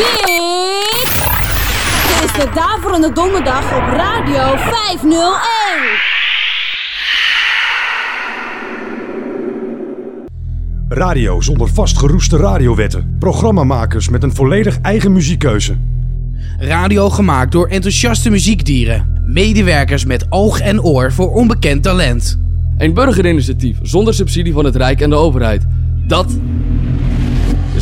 Dit is de Daverende Donderdag op Radio 501. Radio zonder vastgeroeste radiowetten. Programmamakers met een volledig eigen muziekkeuze. Radio gemaakt door enthousiaste muziekdieren. Medewerkers met oog en oor voor onbekend talent. Een burgerinitiatief zonder subsidie van het Rijk en de overheid. Dat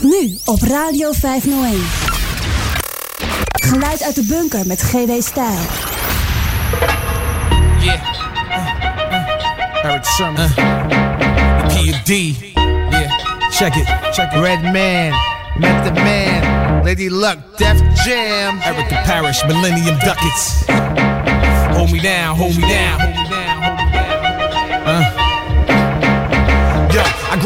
Nu op Radio 501. Geluid uit de bunker met GW Stijl. Yeah. Eric Summer. P.D. Yeah. Check it. Check it. Red Man. Method Man. Lady Luck. Def Jam. Eric the Parish. Millennium Ducats. Hold me down. Hold me down.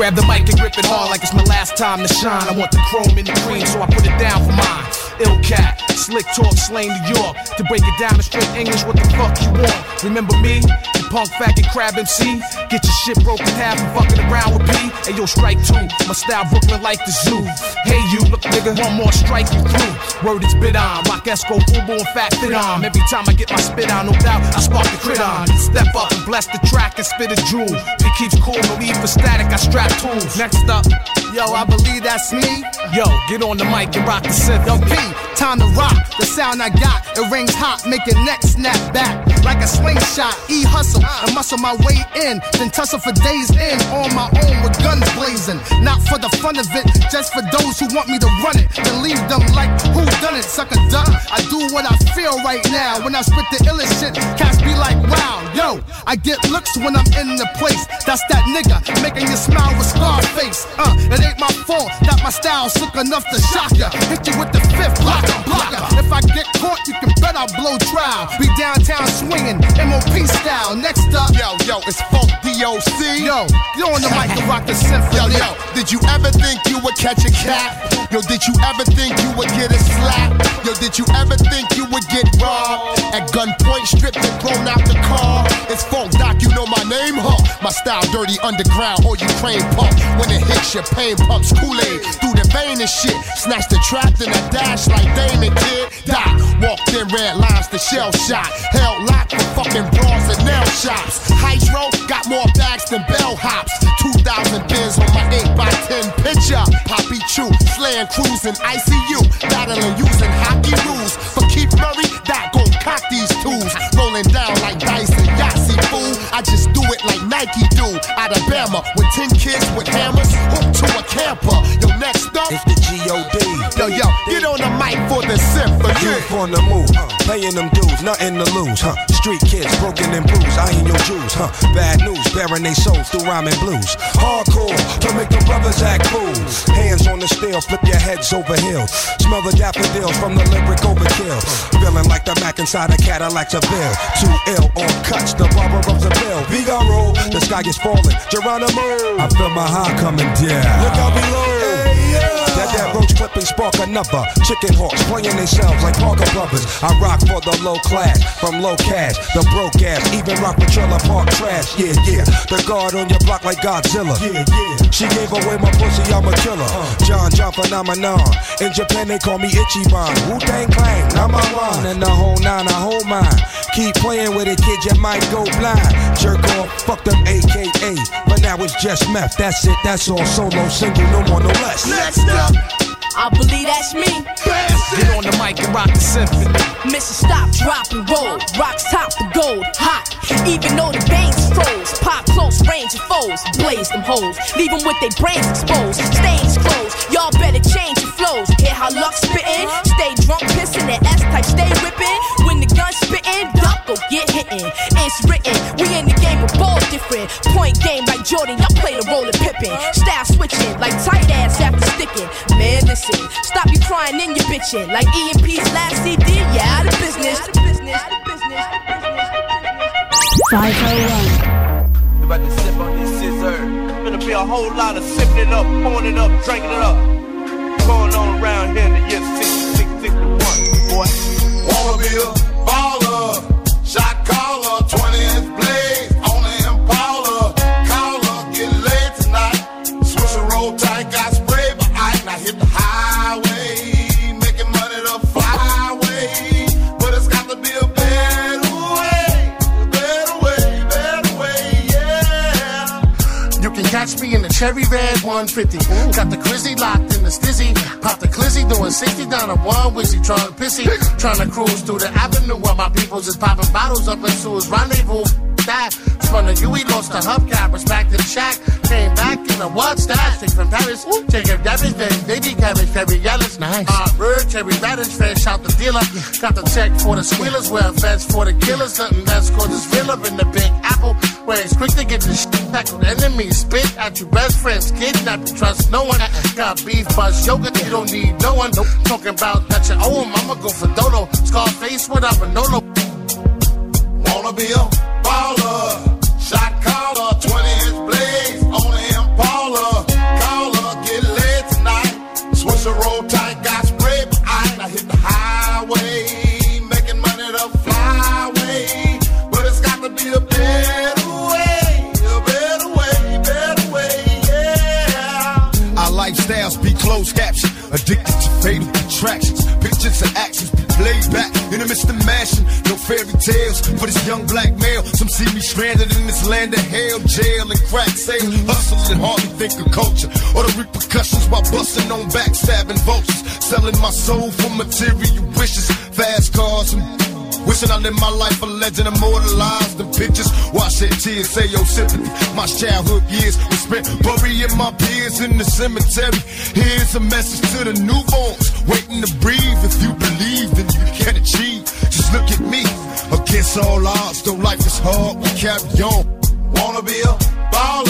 Grab the mic and grip it hard like it's my last time to shine. I want the chrome in the cream, so I put it down for mine. Ill cat, slick talk, slang New York. To break it down in straight English, what the fuck you want? Remember me? Punk faggot crab MC? Get your shit broken half and fucking around with P. Hey yo, strike two. My style Brooklyn like the zoo. Hey you, look nigga, one more strike you through. Word is bit on. Rock Esco, Fubu and Fat Fit on. Every time I get my spit on, no doubt, I spark the crit on. Step up and bless the track and spit a jewel. It keeps cool, no need for static, I strap tools. Next up, yo, I believe that's me. Yo, get on the mic and rock the synth. Yo, P, time to rock. The sound I got, it rings hot, make your neck snap back like a slingshot. E hustle and muscle my way in, then tussle for days in on my own with guns blazing. Not for the fun of it, just for those who want me to run it. Then leave them like who done it, sucker duck. I do what I feel right now. When I spit the illest shit, cats be like, wow, yo. I get looks when I'm in the place. That's that nigga making you smile with Scarface. Uh, it ain't my fault that my style's sick enough to shock ya. Hit you with the fifth blocker, blocker. If I get caught, you can bet I'll blow trial. Be downtown MOP style. Next up, Yo, yo, it's Funk DOC. yo, get on the mic and rock the symphony. Yo, yo, did you ever think you would catch a cat? Yo, did you ever think you would get a slap? Yo, did you ever think you would get robbed? At gunpoint, stripped and thrown out the car. It's Funk Doc, you know my name, huh? My style, dirty underground or Ukraine pump. When it hits your pain pumps Kool-Aid through the vein and shit. Snatch the trap, then I dash like Damon Kid. Doc, walked in red lines, the shell shot. Held locked for fucking bras and nail shops. Hydro got more bags than bellhops. 2,000 bins on my 8x10 picture. Poppy Chew, slaying cruising ICU. Battling using hockey rules. For Keith Murray, that gon' cock these tools. Rolling down like dice and Yahtzee fool. I just do it like Nike do. Alabama with 10 kids with hammers. Hooked to a camper. Yo, next up. It's the G.O.D. Yo, yo, get on the mic for the symphony. Youth on the move, paying them dues, nothing to lose, huh? Street kids, broken and bruised, I ain't your Jews, huh? Bad news, bearing they souls through rhyming blues. Hardcore, to make the brothers act fools. Hands on the steel, flip your heads over heels. Smell the daffodils from the lyric overkill. Feeling like the Mac inside a Cadillac Seville. Too ill on cuts, the barber of the bill. Figaro, the sky is falling. Geronimo, I feel my heart coming down. Look out below. That roach clipping spark another. Chicken hawks playing themselves like Parker Brothers. I rock for the low class, from low cash, the broke ass, even rock with trailer park trash. Yeah, yeah. The guard on your block like Godzilla. Yeah, yeah. She gave away my pussy, I'm a killer. Uh. John John phenomenon. In Japan they call me Ichiban. Wu Tang Clan, number one. Uh. And the whole nine, I hold mine. Keep playing with it, kid, you might go blind. Jerk off, fuck them AKA. But now it's just meth. That's it, that's all. Solo, single, no more, no less. Next up, I believe that's me. get on the mic and rock the symphony. Mission stop, drop and roll. Rocks top the gold, hot. Even though the veins froze, pop close range of foes. Blaze them holes, leave them with their brains exposed. Stains closed, y'all better change your flows. Hear how luck spittin'? Stay drunk, pissin', and S type stay whippin'. When the gun spittin', duck go get hittin'. It's written, we in the game, but ball different. Point game like Jordan, y'all play the role of Pippin. Style switching like tight ass after stickin'. Man, listen, stop you trying in your bitchin'. Like E and P's last CD, yeah, out of business. 501. We about to sip on this scissor. Gonna be a whole lot of sipping it up, pouring it up, drinking it up. Going on around here in the year 6661, boy. Wanna be a baller, shot caller, 20 inch that's in the cherry red 150. Ooh. Got the crizzy locked in the stizzy. Pop the clizzy doing 60 down a one wizzy. Trying pissy. Trying to cruise through the avenue while my people's just popping bottles up into his rendezvous. That spun the UE, lost the hubcap, respect the shack. Came back in the what's that? Take from Paris. take Jacob Davis, baby cabbage, Terry Yellis. Nice. Hot bird, cherry radish, fresh out the dealer. Got the check for the squealers, well, vets for the killers. Nothing called cause fill up in the big apple. Where it's quick to get the shit tackled. Enemies spit at you, best friends kidnap you. Trust no one. Uh-uh. Got beef, buzz, yoga, you don't need no one. Talking about that you owe 'em, I'ma go for Dodo. Scarface without Manolo. Wanna be a baller, addicted to fatal attractions. Pictures and actions be played back in a of mashing. No fairy tales for this young black male. Some see me stranded in this land of hell, jail and crack sale. Hustling, and hardly think of culture or the repercussions while busting on backstabbing vultures. Selling my soul for material wishes, fast I live my life a legend, immortalized in pictures. Watch shed tears, say your sympathy. My childhood years were spent burying my peers in the cemetery. Here's a message to the newborns, waiting to breathe. If you believe, then you can achieve. Just look at me. Against all odds, though life is hard, we carry on. Wanna be a baller,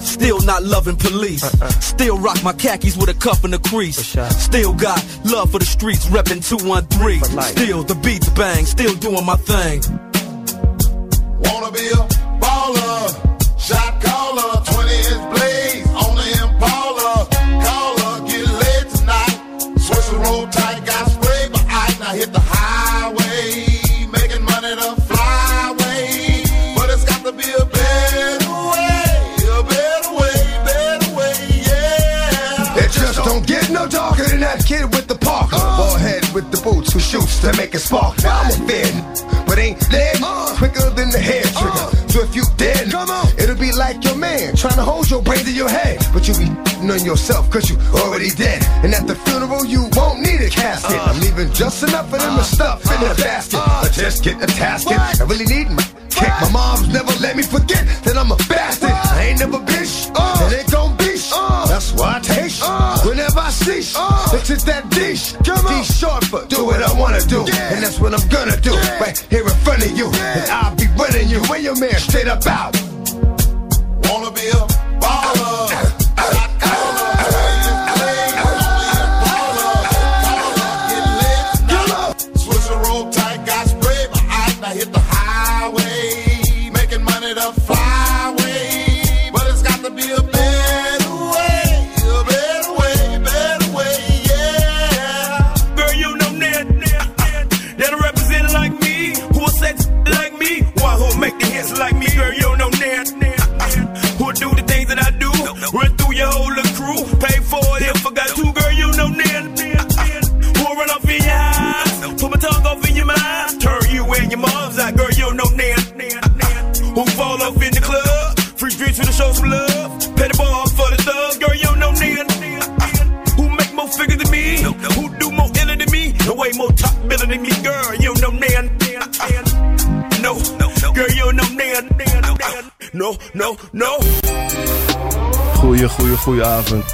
Still not loving police. Still rock my khakis with a cuff and a crease. Still got love for the streets, reppin' 213. Still the beats bang, still doing my thing. Wanna be a baller, with the boots who shoots to make it spark. Now I'm a fan, but ain't dead quicker than the hair trigger. So if you dead, it'll be like your man trying to hold your brain to your head. But you be on yourself cause you already dead. And at the funeral, you won't need a casket. I'm leaving just enough of them to stuff in the basket. I just get a tasket. I really need my kick. My mom's never let me forget that I'm a bastard. I ain't never been sh- I taste uh. whenever I see sh- uh. It's just that dish. D short for do what I wanna do. And that's what I'm gonna do. Right here in front of you. And I'll be running you and your man straight up out. and your mom's out, girl, you don't know now. Who fall off in the club? Free drinks with a show some love. Pet the ball for the thugs, girl, you don't know now. Who make more figures than me? Who do more iller than me? No way more top billing than me, girl, you don't know now. No, girl, you don't know now. No, no, no. Goeie, goeie, goeie avond.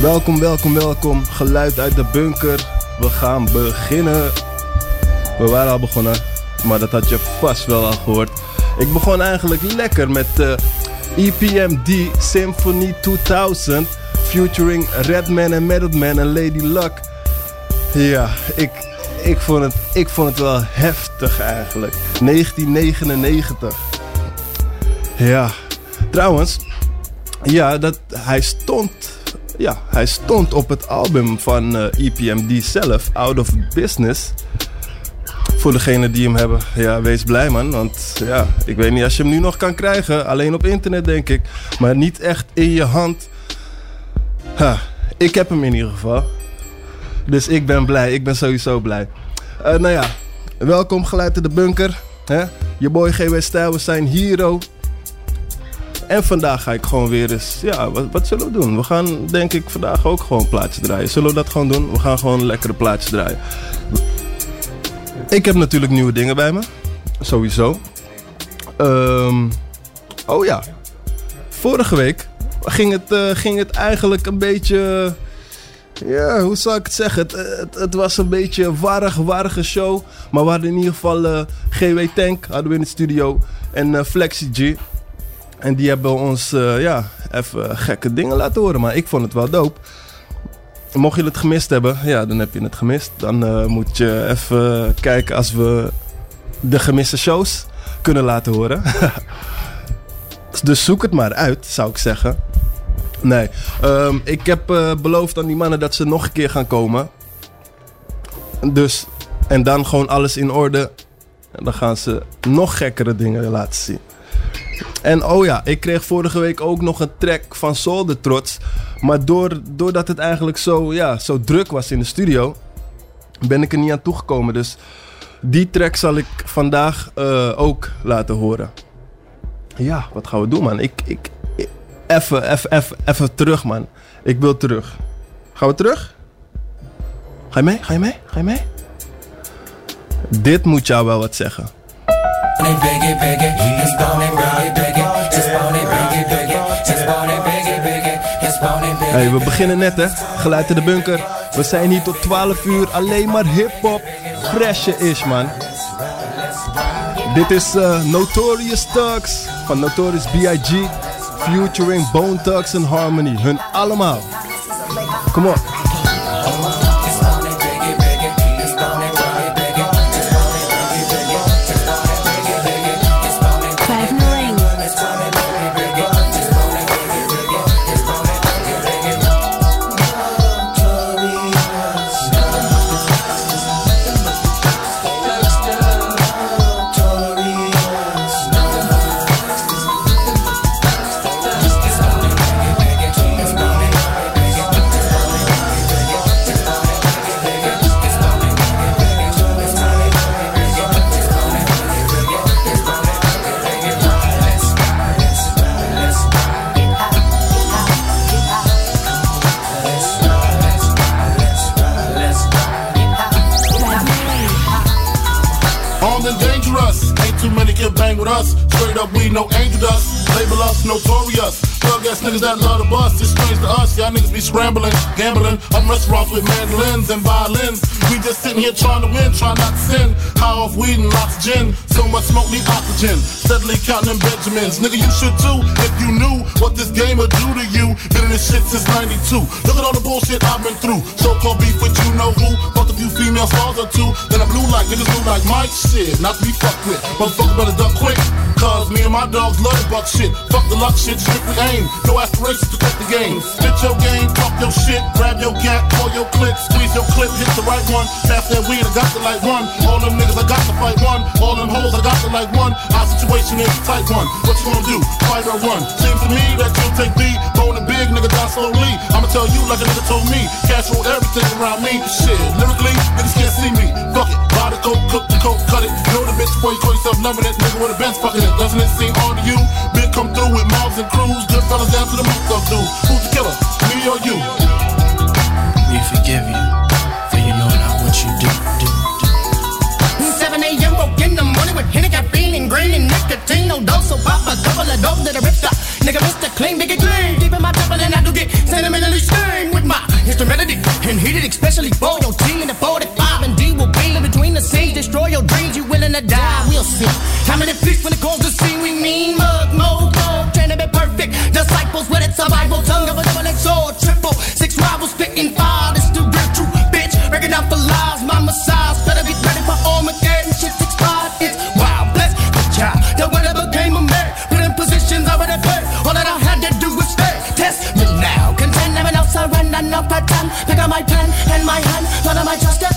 Welkom, welkom, welkom. Geluid uit de bunker. We gaan beginnen. We waren al begonnen maar dat had je vast wel al gehoord. Ik begon eigenlijk lekker met EPMD Symphony 2000. Featuring Redman en Metalman en Lady Luck. Ja, ik, ik, vond het, ik vond het wel heftig eigenlijk. 1999. Ja, trouwens, ja, dat, hij stond ja, hij stond op het album van uh, eh, EPMD zelf, Out of Business. Voor degenen die hem hebben, ja, wees blij man. Want ja, ik weet niet als je hem nu nog kan krijgen. Alleen op internet denk ik. Maar niet echt in je hand. Ha, ik heb hem in ieder geval. Dus ik ben blij. Ik ben sowieso blij. Uh, nou ja, welkom geluid in de bunker. Hè? Je boy GW Stijl, we zijn Hero. En vandaag ga ik gewoon weer eens, ja, wat, wat zullen we doen? We gaan denk ik vandaag ook gewoon plaatjes draaien. Zullen we dat gewoon doen? We gaan gewoon lekkere plaatjes draaien. Ik heb natuurlijk nieuwe dingen bij me. Sowieso. Um, oh ja. Vorige week ging het, uh, ging het eigenlijk een beetje... Ja, hoe zou ik het zeggen? Het, het, het, was een beetje een warrig, warrige show. Maar we hadden in ieder geval eh, GW Tank hadden we in de studio. En uh, Flexi G. En die hebben ons ja, even gekke dingen laten horen. Maar ik vond het wel dope. Mocht je het gemist hebben, ja, dan heb je het gemist. Dan uh, moet je even kijken als we de gemiste shows kunnen laten horen. dus zoek het maar uit, zou ik zeggen. Nee, um, ik heb uh, beloofd aan die mannen dat ze nog een keer gaan komen. Dus, en dan gewoon alles in orde. En dan gaan ze nog gekkere dingen laten zien. En oh ja, ik kreeg vorige week ook nog een track van Solder Trots. Maar door, doordat het eigenlijk zo, ja, zo druk was in de studio, ben ik er niet aan toegekomen. Dus die track zal ik vandaag uh, ook laten horen. Ja, wat gaan we doen, man? Ik, ik, even, even, even, even terug, man. Ik wil terug. Gaan we terug? Ga je mee? Ga je mee? Ga je mee? Dit moet jou wel wat zeggen. Hey, we beginnen net hè, geluid in de bunker. We zijn hier tot 12 uur, alleen maar hip-hop. Freshe is man. Dit is uh, Notorious Thugs van Notorious B.I.G. Featuring Bone Thugs and Harmony. Hun allemaal. Kom op. with us. Straight up, we no angel dust. Label us notorious that love the bus. It's strange to us. Y'all niggas be scrambling, gambling. I'm restaurants with mandolins and violins. We just sitting here trying to win, trying not to sin. High off weed and lots of gin. So much smoke, need oxygen. Steadily counting Benjamins. Nigga, you should too if you knew what this game would do to you. Been in this shit since 92. Look at all the bullshit I've been through. So-called beef with you know who. Fucked a few female stars or two. Then I blew like niggas blue like Mike shit. Not to be fucked with. Motherfucker better duck quick. Cause me and my dogs love buck shit. Fuck the luck shit, strictly aim. No aspirations to cut the game. Spit your game, talk your shit, grab your gap, pull your clip, squeeze your clip, hit the right one. Pass that weed, I got the like one. All them niggas, I got to fight one. All them hoes, I got to like one. Our situation is tight one. What you gonna do? Fight or run? Seems to me that you'll take B. And big, nigga, die slowly. I'ma tell you like a nigga told me. Cash roll everything around me. Shit, lyrically, niggas can't see me. Fuck it. Buy the coke, cook the coke, cut it. Know the bitch before you call yourself loving that Nigga with a Benz fucking it. Doesn't it seem odd to you? Big come through with mobs and crews. Good fellas down to the moot of dude. Who's the killer? Me or you? We forgive you for you know not what you do. do, do. 7 a.m. woke in the morning with Henny caffeine and green and nicotine. No dose, so papa a couple of dope that a ripster. Nigga, Mr. Clean, nigga clean. Deep in my temple and I do get sentimentally sting with my instrumentality. And heated especially for your team in the 45 and D will be in between the scenes. Destroy your dreams, you willing to die. We'll see. How many feast when it calls to see we mean mug, mo, perfect. Disciples with it, survival tongue of a double X or triple. Six rivals spitting fire, this the real true bitch. Breaking out for lies, my massage. Better be ready for Armageddon. six expired, it's wild. Bless the child that when I became a man. Put in positions I already played. All that I had to do was stay. Test me now. Contend, never know, surrender, no pretend. Pick up my pen and my hand. None of my trusted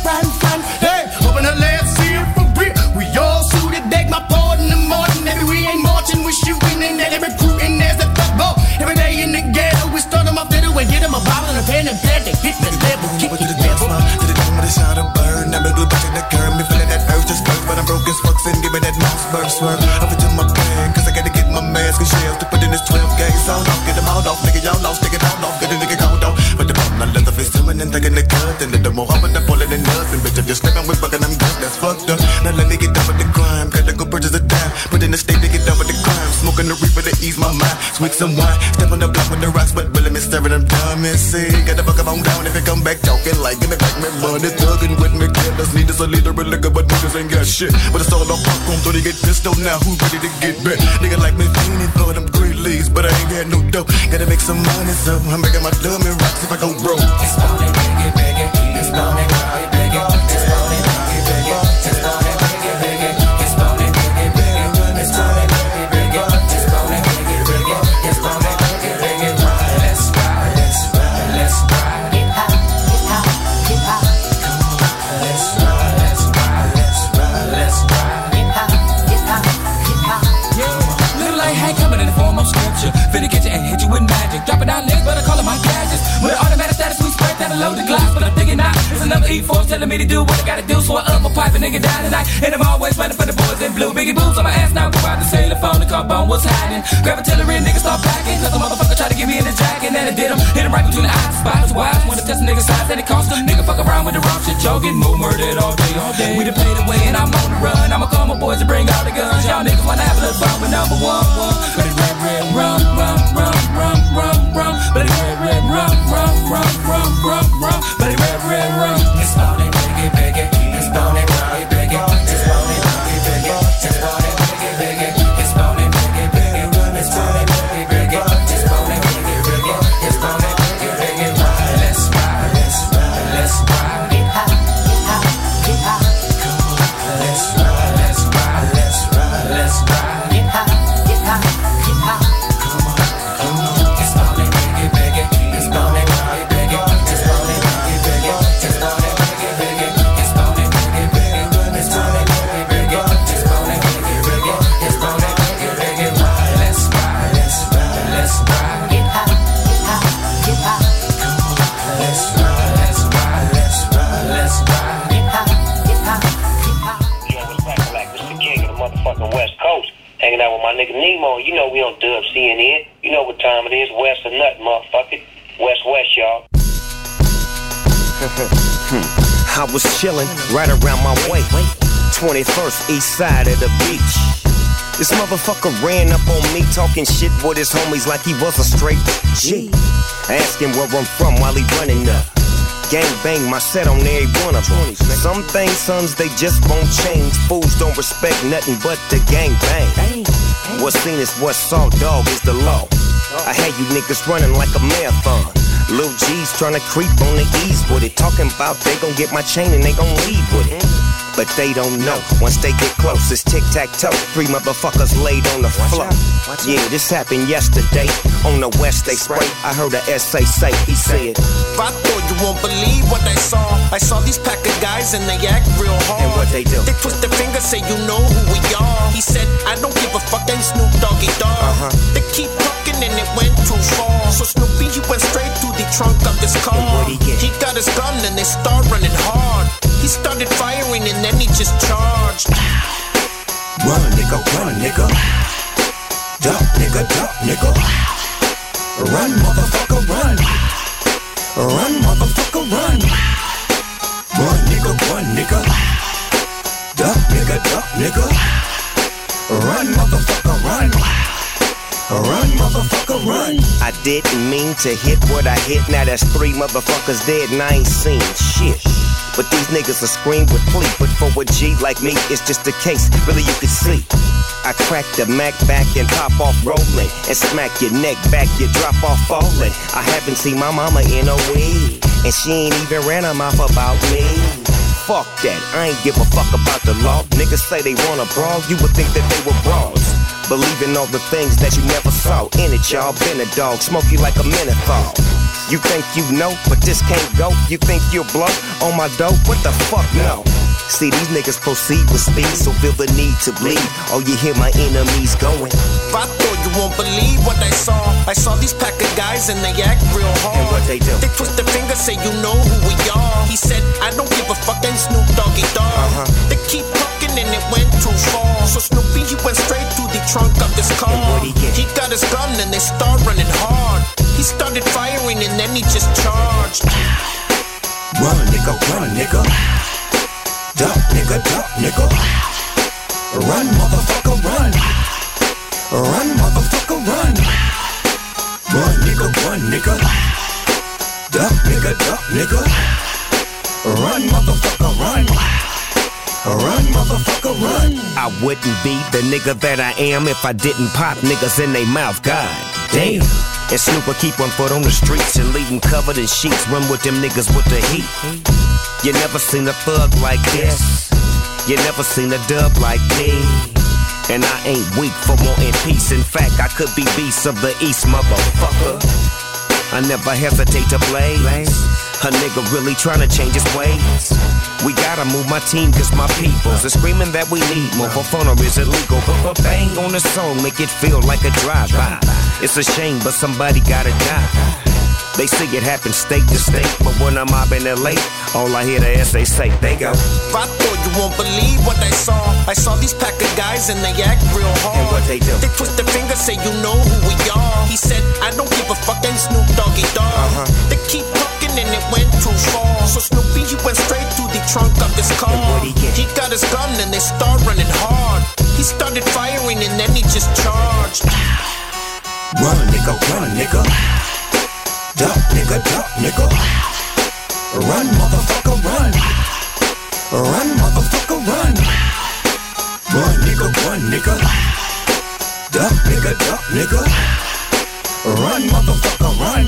them a bottle and pad. They hit the level, kick it to the devil. To the dome with a shot of burn. I'm a glue back in the curb. Me feeling that urge to skirt. But I'm broke as fuck. And give me that mouse burst swerve. Up into my plan. Cause I gotta get my mask and shells to put in this 12 gauge sound off. Get them out off. Nigga, y'all lost. Take it out off. Get a nigga called off. But the problem, I leather face swimming and taking the cut. And the more I'm in the pulling and nothing. Bitch, if you're slipping with fucking, ease my mind. Sweet some wine. Step on the block with the rocks. But really, me staring them dumb and see. Gotta fuck up on down if you come back talking like give me back me money. Thugging with me, killers. Need us a leader and liquor, but niggas ain't got shit. But it's all on popcorn, so they get pissed off now. Who ready to get back? Nigga like me fiending for them green leaves, but I ain't got no dough. Gotta make some money, so I'm making my dummy rocks if I go broke. It's on it, biggie, biggie. It's on it, it's E4 telling me to do what I gotta do. So I up my pipe and nigga die tonight. And I'm always running for the boys in blue. Biggie boots on my ass now. Go out the cellular phone to call on what's happening. Grab a artillery, nigga start packing. Cause the motherfucker try to get me in the jacket. And I did him. Hit him right between the eyes. Spots wise. Wanna test a nigga size and it cost him. Nigga fuck around with the wrong shit. Y'all getting more murdered all day, all day. We done paid away and I'm on the run. I'ma call my boys to bring all the guns. Y'all niggas wanna have a little fun with number one, one. But it red, red, I was chillin' right around my way. 21st east side of the beach. This motherfucker ran up on me talking shit with his homies like he was a straight G. Asking where I'm from while he running up. Gang bang my set on every one of them. Some things, sons, they just won't change. Fools don't respect nothing but the gang bang. What's seen is what's saw, dog, is the law. I had you niggas running like a marathon. Lil G's tryna creep on the ease with it. Talking about they gon' get my chain and they gon' leave with it. But they don't know. Once they get close, it's tic tac toe. Three motherfuckers laid on the floor. Yeah, this happened yesterday. On the west, they spray. I heard a SA say, he said, I thought you won't believe what I saw. I saw these pack of guys and they act real hard. And what they do? They twist their finger, say you know who we are. He said, I don't give a fuck, ain't Snoop Doggy Dogg. Uh-huh. They keep talking and it went too far. So Snoopy, he went straight to the trunk of his car. he get? He got his gun and they start running hard. He started firing and then he just charged. Run, nigga, run, nigga. Duck, nigga, duck, nigga. Run, motherfucker, run. Run, motherfucker, run. Run, nigga, run, nigga. Duck, nigga, duck, nigga. Run, motherfucker, run. Didn't mean to hit what I hit. Now that's three motherfuckers dead and I ain't seen shit. But these niggas are scream with plea. But for a G like me, it's just a case. Really, you can see. I crack the Mac back and pop off rolling. And smack your neck back, you drop off falling. I haven't seen my mama in a week. And she ain't even ran her mouth about me. Fuck that, I ain't give a fuck about the law. Niggas say they wanna brawl, you would think that they were brawls. Believing all the things that you never saw. In it, y'all been a dog, smoke you like a menthol. You think you know, but this can't go. You think you'll blow on my dope? What the fuck, no. See, these niggas proceed with speed, so feel the need to bleed. Oh, you hear my enemies going. Vato, you won't believe what I saw. I saw these pack of guys and they act real hard. And what they do? They twist their finger, say you know who we are. He said, I don't give a fuck, ain't Snoop Doggy Dogg. Uh-huh. They keep talking and it went too far. So Snoopy, he went straight through the trunk of this car. he get? He got his gun and they start running hard. He started firing and then he just charged. Run, nigga, run, nigga. Duck, nigga, duck, nigga. Run, motherfucker, run. Run, motherfucker, run. Run, nigga, run, nigga. Duck, nigga, duck, nigga. Run, motherfucker, run. Run, motherfucker, run. I wouldn't be the nigga that I am if I didn't pop niggas in they mouth. God damn. And Snoop will keep one foot on the streets and leave them covered in sheets. Run with them niggas with the heat. You never seen a thug like this. You never seen a dub like me. And I ain't weak for wanting peace. In fact, I could be beast of the East, motherfucker. I never hesitate to blaze. A nigga really trying to change his ways. We gotta move my team cause my peoples are screaming that we need more. For fun or is illegal? But bang on the song, make it feel like a drive-by. It's a shame, but somebody gotta die. They see it happen state to state, but when I'm mobbing LA, all I hear the SA say, they go. Vato, you won't believe what I saw. I saw these pack of guys and they act real hard. And what they do? They twist their finger, say you know who we are. He said, I don't give a fuck, ain't Snoop Doggy Dogg. Uh-huh. They keep talking and it went too far. So Snoopy, he went straight through the trunk of his car. he get? He got his gun and they start running hard. He started firing and then he just charged. Run, nigga, run, nigga. Duck, nigga, duck, nigga. Run, motherfucker, run. Run, motherfucker, run. Run, nigga, run, nigga. Duck, nigga, duck, nigga. Run, motherfucker, run.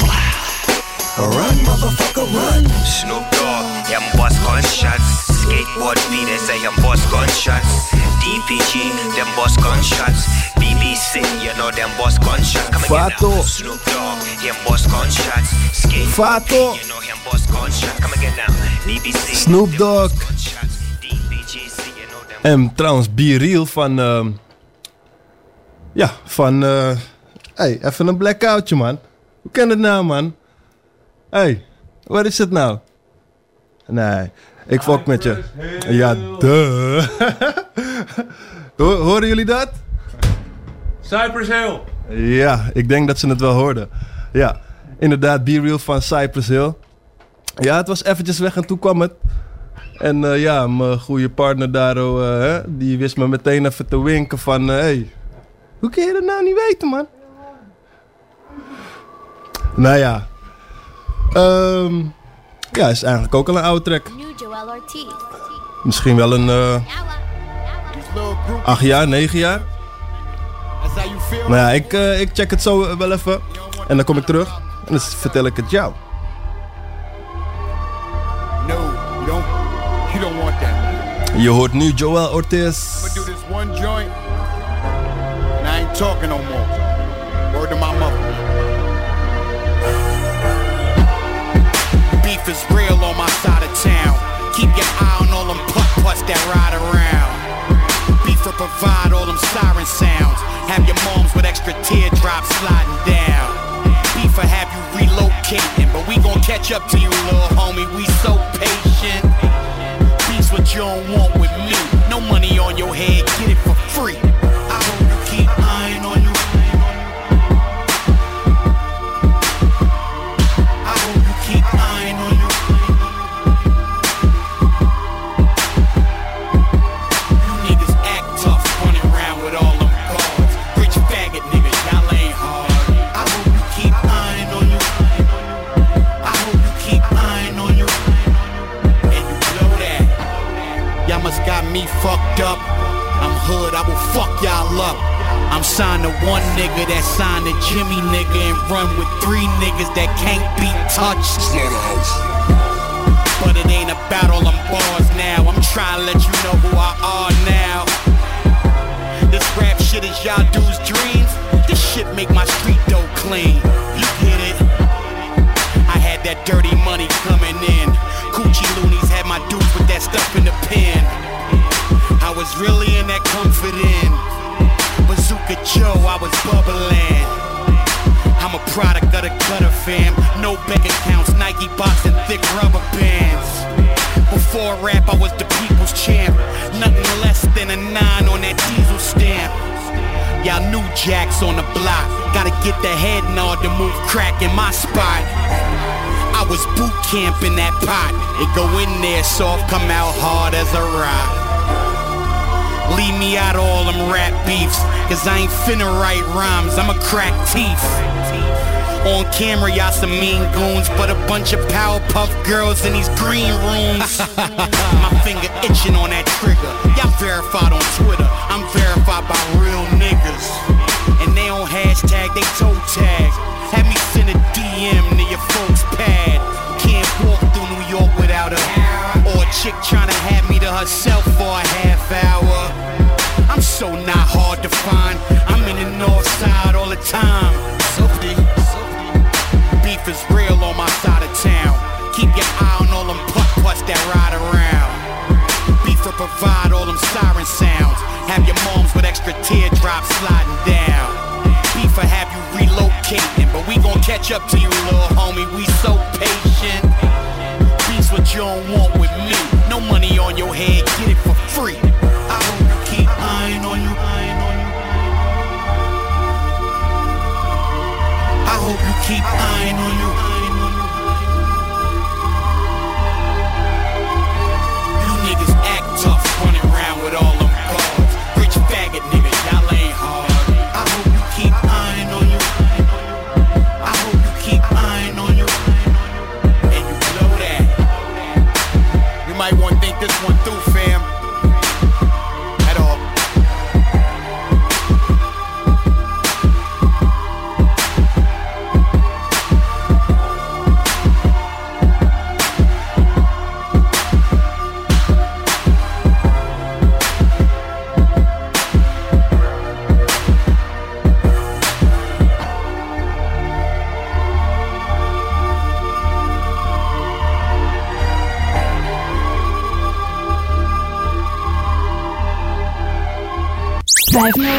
Run, motherfucker, run. Snoop Dogg, him boss gunshots. Skateboard beat, they say him boss gunshots. DPG, them boss gunshots. BBC, you know them boss gunshots. Come again Fato. now. Snoop Dogg, him boss gunshots. Skateboard Fato. you know him boss gunshots. Come again now. BBC, Snoop them Dogg. them En trouwens, Be Real van... ehm, ja, van... eh hey, even een blackoutje, man. Hoe kan het nou, man? hey, wat is het nou? Nee, ik fok met je. Ja, duh. Ho- Horen jullie dat? Cypress Hill. Ja, ik denk dat ze het wel hoorden. Ja, inderdaad, Be Real van Cypress Hill. Ja, het was eventjes weg en toen kwam het. En eh, ja, mijn goede partner daar, eh, hè, die wist me meteen even te winken van... Hé, hey, hoe kun je dat nou niet weten, man? Nou ja. Ehm, ja, is eigenlijk ook al een oude track. Misschien wel een... eh acht jaar, negen jaar. Nou ja, ik, eh, ik check het zo wel even. En dan kom ik terug. En dan vertel ik het jou. Je hoort nu Joel Ortiz. Talking no more. Word to my mother. Is real on my side of town. Keep your eye on all them putt putts that ride around. Beef will provide all them siren sounds. Have your moms with extra teardrops sliding down. Beef will have you relocating, but we gon' catch up to you, little homie. We so patient. Beef's what you don't want with me. No money on your head, get it for free. I'm signed to one nigga that signed to Jimmy nigga and run with three niggas that can't be touched. But it ain't about all them bars now. I'm trying to let you know who I are now. This rap shit is y'all dudes' dreams. This shit make my street dough clean. You get it? I had that dirty money coming in. Coochie loonies had my dudes with that stuff in the pen. Was really in that comfort in. Bazooka Joe, I was bubbling. I'm a product of the gutter fam. No bank accounts, Nike box, and thick rubber bands. Before rap, I was the people's champ. Nothing less than a nine on that diesel stamp. Y'all new jacks on the block. Gotta get the head nod to move crack in my spot. I was boot camp in that pot. It go in there soft, come out hard as a rock. Leave me out of all them rap beefs, cause I ain't finna write rhymes, I'm a crack teeth. On camera, y'all some mean goons, but a bunch of Powerpuff girls in these green rooms. My finger itching on that trigger. Y'all verified on Twitter, I'm verified by real niggas. And they on hashtag, they toe tag. Have me send a DM to your folks' pad. Can't walk through New York without a or a chick trying to have me to herself for a half hour. So not hard to find. I'm in the north side all the time. So. Beef is real on my side of town. Keep your eye on all them putt putts that ride around. Beef will provide all them siren sounds. Have your moms with extra teardrops sliding down. Beef will have you relocating, but we gon' catch up to you, little Blijf naar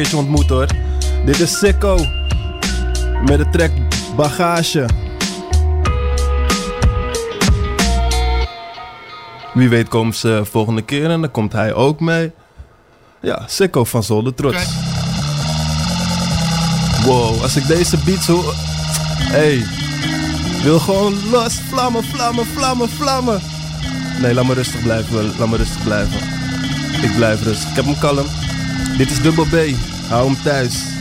keertje ontmoeten hoor. Dit is Sicko. Met de track Bagage. Wie weet komen ze volgende keer en dan komt hij ook mee. Ja, Sicko van Zolder Trots. Wow, als ik deze beats hoor... Hey, wil gewoon los. Vlammen, vlammen, vlammen, vlammen. Nee, laat me rustig blijven. Laat me rustig blijven. Ik blijf rustig. Ik heb hem kalm. Dit is Double B. Hou hem thuis.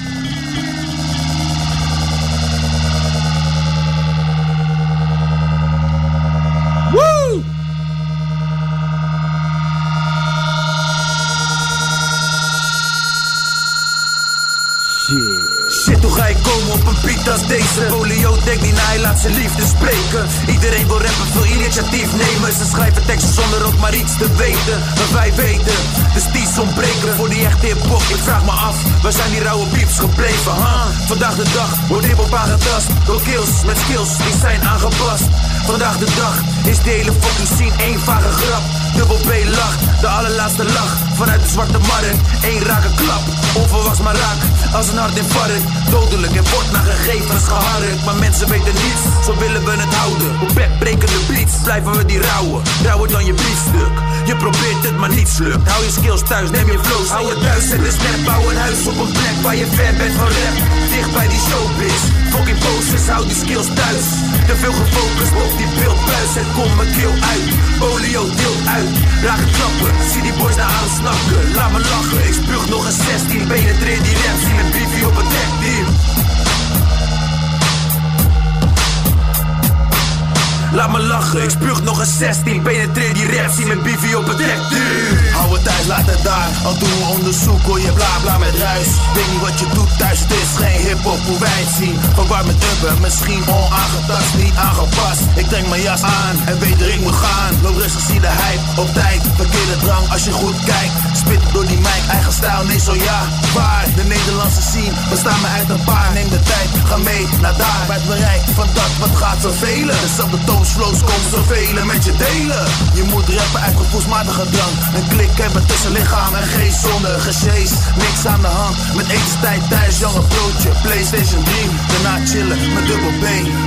Op een beat als deze? Polio denkt niet na, hij laat zijn liefde spreken. Iedereen wil rappen, veel initiatief nemen. Ze schrijven teksten zonder ook maar iets te weten. Maar wij weten, de sties ontbreken voor die echte hip-hop. Ik vraag me af, waar zijn die rauwe beefs gebleven? Huh? Vandaag de dag wordt hip-hop aangetast. Door kills met skills die zijn aangepast. Vandaag de dag is de hele fucking scene één vage grap. Dubbel B lacht, de allerlaatste lach. Vanuit de zwarte markt, één rake klap. Onverwachts maar raak, als een hartinfarct. Dodelijk en wordt naar gegevens geharkt. Maar mensen weten niets, zo willen we het houden. Op bekbrekende beats blijven we die rouwen. Rauwer dan je biefstuk. Je probeert het, maar niets lukt. Hou je skills thuis, neem je flows. Hou het thuis, zet een snap. Bouw een huis op een plek waar je fan bent van rap. Dicht bij die showbiz. Fucking posters, hou die skills thuis. Te veel gefocust op die beeldbuis. Het komt mijn keel uit. Polio deelt uit. Raak klappen, zie die boys naar aan snakken. Laat me lachen, ik spuug nog een 16. Penetreer die rap, zie mijn briefje op het dekteam. Laat me lachen, ik spuug nog een 16. Penetreer die rap, zie mijn biffy op het dek. Hou het thuis, laat het daar. Al doen we onderzoek, hoor je bla bla met ruis. Weet niet wat je doet thuis, het is geen hip-hop, hoe wij het zien. Verwar met dubben, misschien onaangetast, niet aangepast. Ik trek mijn jas aan en weet er ik moet gaan. Loop rustig, zie de hype op tijd. Verkeerde drang als je goed kijkt. Spit door die mic, eigen stijl, nee zo ja. Waar de Nederlandse scene bestaan maar uit een paar. Neem de tijd, ga mee naar daar. Bij het bereik van dat wat gaat vervelen. Dezelfde toons, flows komen zoveel met je delen. Je moet rappen uit gevoelsmatige drang. Een klik hebben tussen lichaam en geest zonder gesjees. Niks aan de hand, met etenstijd thuis, jonge broodje. Playstation 3, daarna chillen met dubbel B.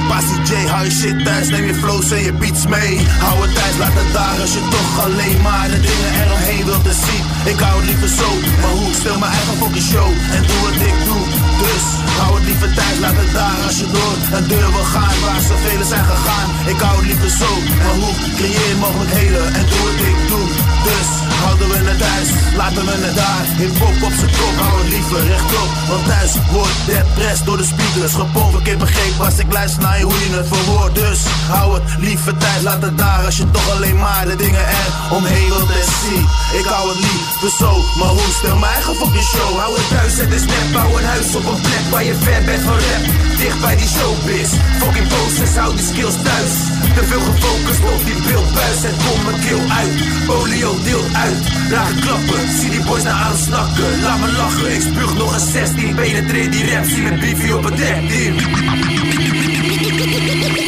Passie J, hou shit thuis, neem je flows en je beats mee. Hou het thuis, laat het daar als je toch alleen maar de dingen eromheen wilt te zien. Ik hou het liever zo, maar hoe? Stel mijn eigen fucking show en doe wat ik doe. Dus hou het liever thuis, laat het daar als je door een deur wil gaan waar zoveel zijn gegaan. Het liever zo, maar hoe? Creëer mogelijkheden en doe wat ik doe. Dus houden we het thuis, laten we het daar. Hip-hop op zijn kop, hou het liever rechtop. Want thuis wordt de press door de speakers. Ik heb begrepen als ik luister naar je hoe je het verwoordt. Dus hou het liever thuis, laat het daar als je toch alleen maar de dingen er omheen wilt en zien. Ik hou het liever zo, maar hoe? Stel mijn eigen fucking show. Hou het thuis, zet een snap, bouw een huis op een plek waar je fan bent van rap. Dicht bij die showbiz, fucking posters, hou die skills thuis. Te veel gefocust op die beeldbuis, het komt mijn keel uit. Polio deelt uit, raar klappen, zie die boys naar aan snakken. Laat me lachen, ik spuug nog een 16, penetreer die rap, zie mijn biefy op het dek. Team.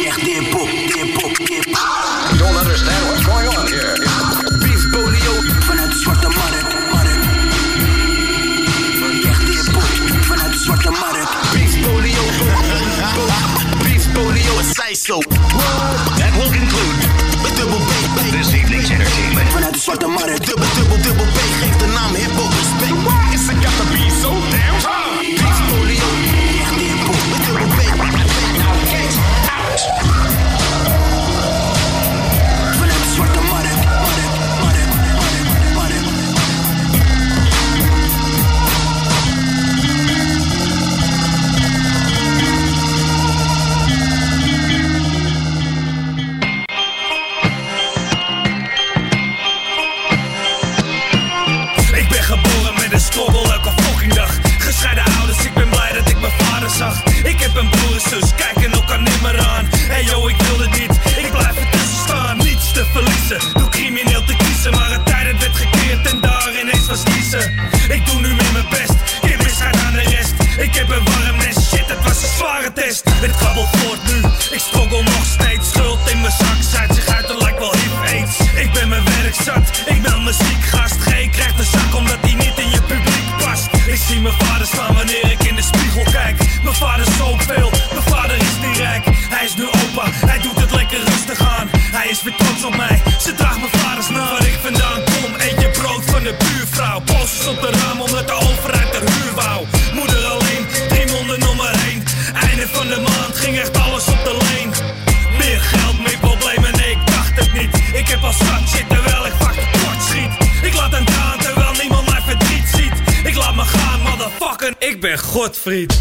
Echt hip-hop, hip-hop, hip-hop. Don't understand zo. That will conclude Dubbel B, B. this evening's entertainment. Vanuit de zwarte markt. Dubbel, dubbel, dubbel B geeft de naam hip-hop respect. Godfried.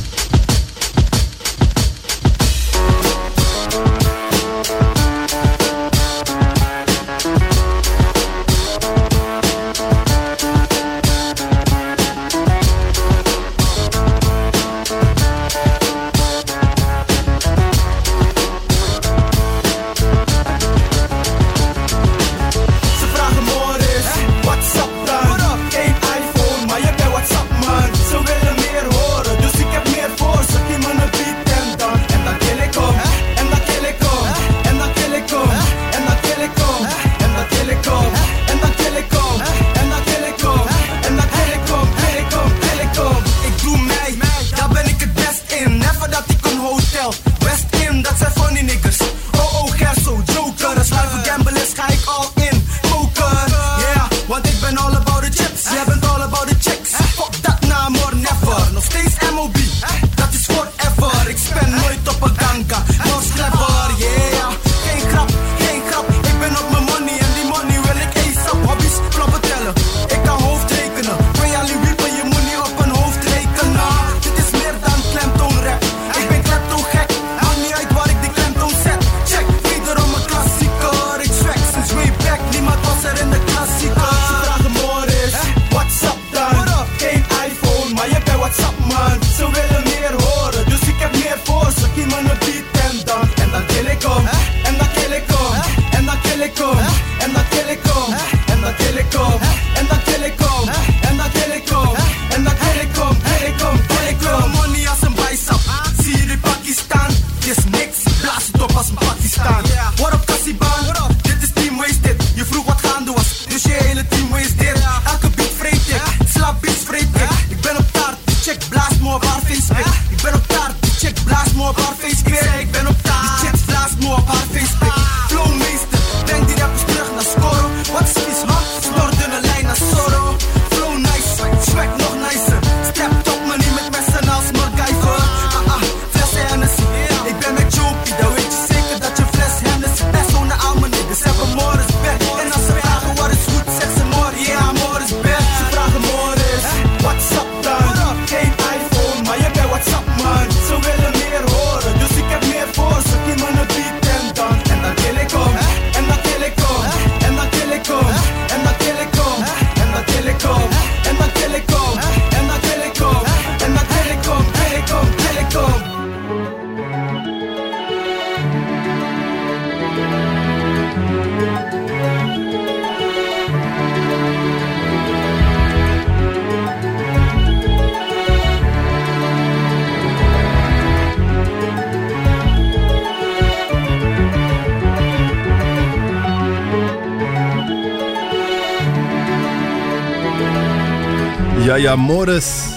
Killikum,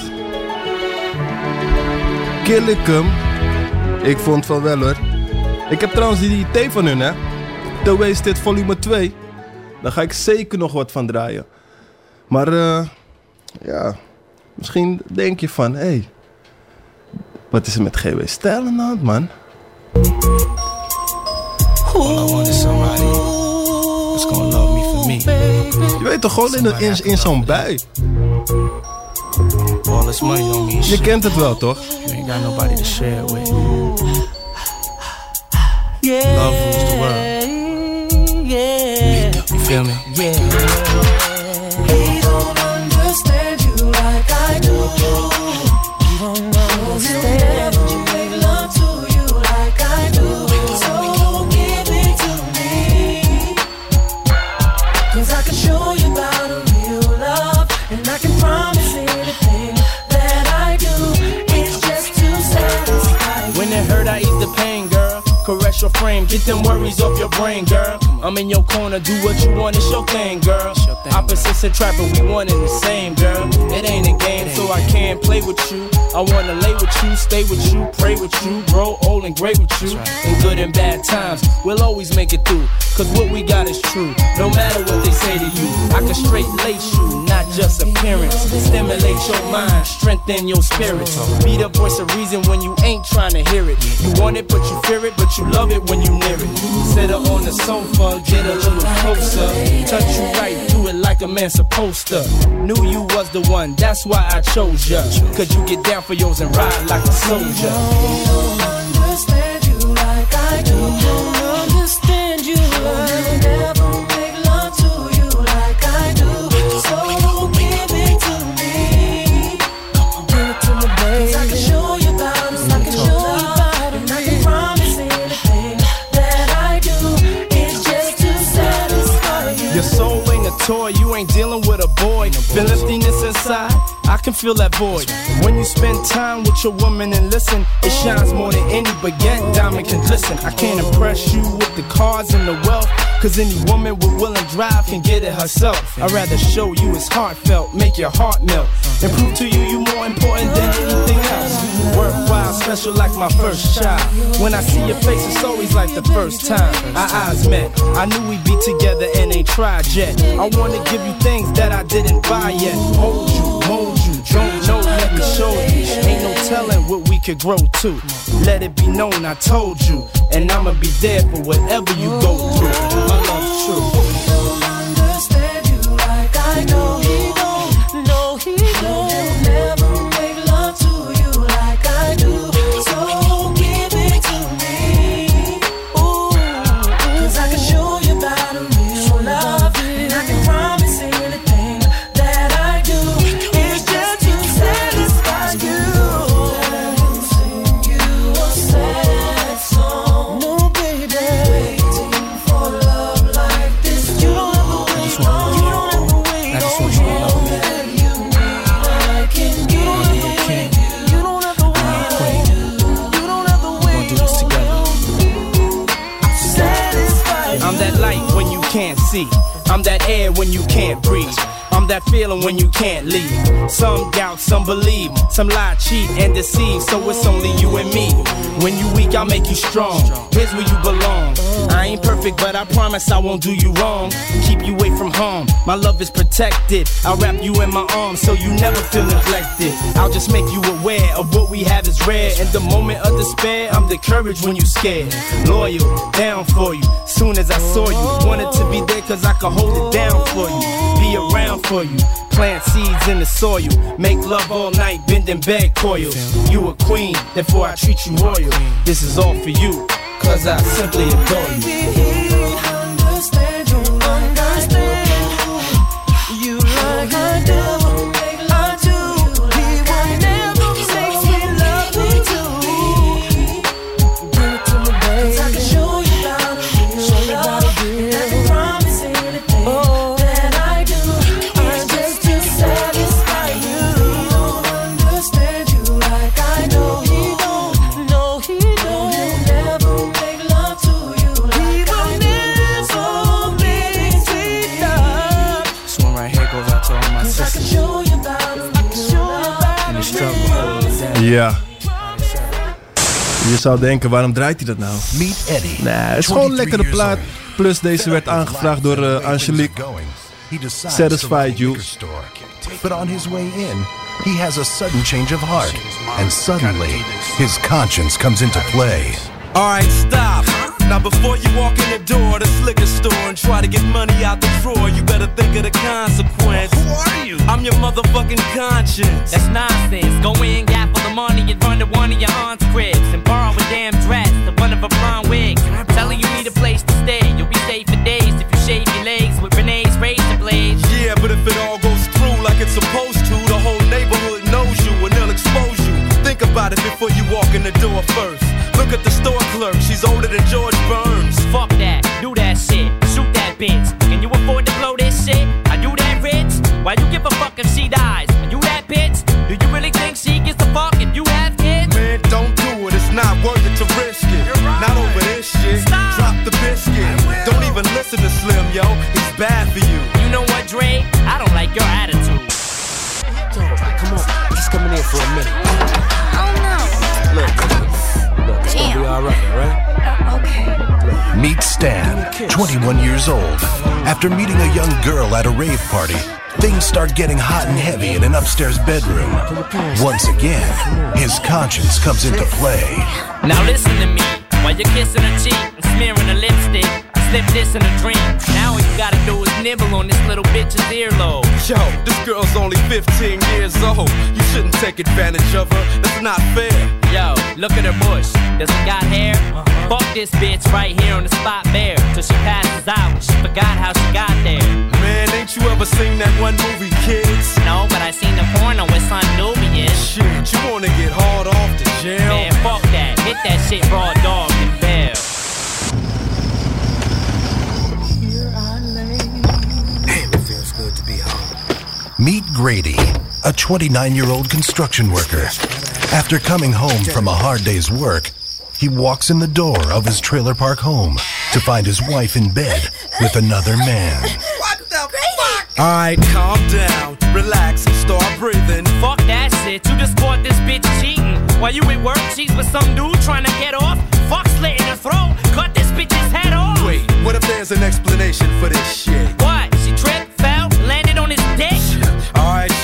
Kill ik hem. Ik vond van wel hoor. Ik heb trouwens die IT van hun hè. The Wasted volume 2. Daar ga ik zeker nog wat van draaien. Maar uh, ja, misschien denk je van... Hé, hey, wat is er met GW Stijl aan de hand man? Je weet toch gewoon in, in, in zo'n bui. this money on me. Je kent het wel, toch? You ain't got nobody to share it with. Yeah, Love rules the world. Yeah. You feel me? Yeah. Get them worries off your brain, girl. I'm in your corner, do what you want, it's your thing, girl. Opposites attract, but we one and the same, girl. It ain't a game, so I can't play with you. I wanna lay with you, stay with you, pray with you, grow old and great with you. In good and bad times, we'll always make it through. Cause what we got is true, no matter what they say to you. I can straight lace you, not just appearance. Stimulate your mind, strengthen your spirit. Be the voice of reason when you ain't trying to hear it. You want it, but you fear it, but you love it when you near it. Sit her on the sofa, get a little closer. Touch you right, do it like a man supposed to. Knew you was the one, that's why I chose you. Cause you get down for yours and ride like a soldier. Can feel that void. When you spend time with your woman and listen, it shines more than any baguette diamond can glisten. I can't impress you with the cars and the wealth, cause any woman with will and drive can get it herself. I'd rather show you it's heartfelt, make your heart melt, and prove to you you're more important than anything else. Worthwhile, special like my first child. When I see your face, it's always like the first time our eyes met. I knew we'd be together and ain't tried yet. I wanna give you things that I didn't buy yet. Hold you, mold know, let me show you. Ain't no telling what we could grow to. Let it be known, I told you, and I'ma be there for whatever you go through. My love's true. I'm that air when you can't breathe. That feeling when you can't leave. Some doubt, some believe, some lie, cheat, and deceive. So it's only you and me. When you weak, I'll make you strong. Here's where you belong. I ain't perfect, but I promise I won't do you wrong. Keep you away from harm. My love is protected. I'll wrap you in my arms so you never feel neglected. I'll just make you aware of what we have is rare. In the moment of despair, I'm the courage when you scared. Loyal, down for you. Soon as I saw you, wanted to be there cause I could hold it down for you. Be around for you. Plant seeds in the soil. Make love all night, bending bed coils. You a queen, therefore I treat you royal. This is all for you, cause I simply adore you. Ja. Je zou denken, waarom draait hij dat nou? Meet Eddie. Nee, het is gewoon een lekkere plaat. Plus deze werd aangevraagd door eh, Angelique. Satisfied you. But on his way in, he has a sudden change of heart. And suddenly, his conscience comes into play. Alright, stop. Now before you walk in the door of this liquor store and try to get money out the drawer, you better think of the consequence. Who are you? I'm your motherfucking conscience. That's nonsense. Go in, gap for the money, and run to one of your aunt's cribs and borrow a damn dress, the one of a blonde wig. Telling you need a place to stay. You'll be safe for days if you shave your legs with Renee's razor blades. Yeah, but if it all goes through like it's supposed to, the whole neighborhood knows you and they'll expose you. Think about it before you walk in the door first. Look at the store clerk, she's older than George Burns. Fuck that, do that shit, shoot that bitch. Can you afford to blow this shit? Are you that rich? Why you give a fuck if she dies? Are you that bitch? Do you really think she gets a fuck if you have kids? Man, don't do it, it's not worth it to risk it. Not over this shit. Drop the biscuit. Don't even listen to Slim, yo. Meet Stan, 21 years old. After meeting a young girl at a rave party, things start getting hot and heavy in an upstairs bedroom. Once again, his conscience comes into play. Now listen to me. While you're kissing her cheek and smearing her lipstick, slipped this in a dream. Now all you gotta do is nibble on this little bitch's earlobe. Yo, this girl's only 15 years old. You shouldn't take advantage of her. That's not fair. Yo, look at her bush. Does it got hair? Uh-huh. Fuck this bitch right here on the spot bare. Till she passes out. She forgot how she got there. Man, ain't you ever seen that one movie, kids? No, but I seen the porno with Son Nubian. Shit, you wanna get hard off the jail? Man, fuck that. Hit that shit raw dog Grady, a 29 year old construction worker. After coming home from a hard day's work, he walks in the door of his trailer park home to find his wife in bed with another man. What the fuck? Alright, calm down, relax, and start breathing. Fuck that shit. You just caught this bitch cheating. While you at work, she's with some dude trying to get off. Fuck slit in her throat. Cut this bitch's head off. Wait, what if there's an explanation for this shit? What? She tripped,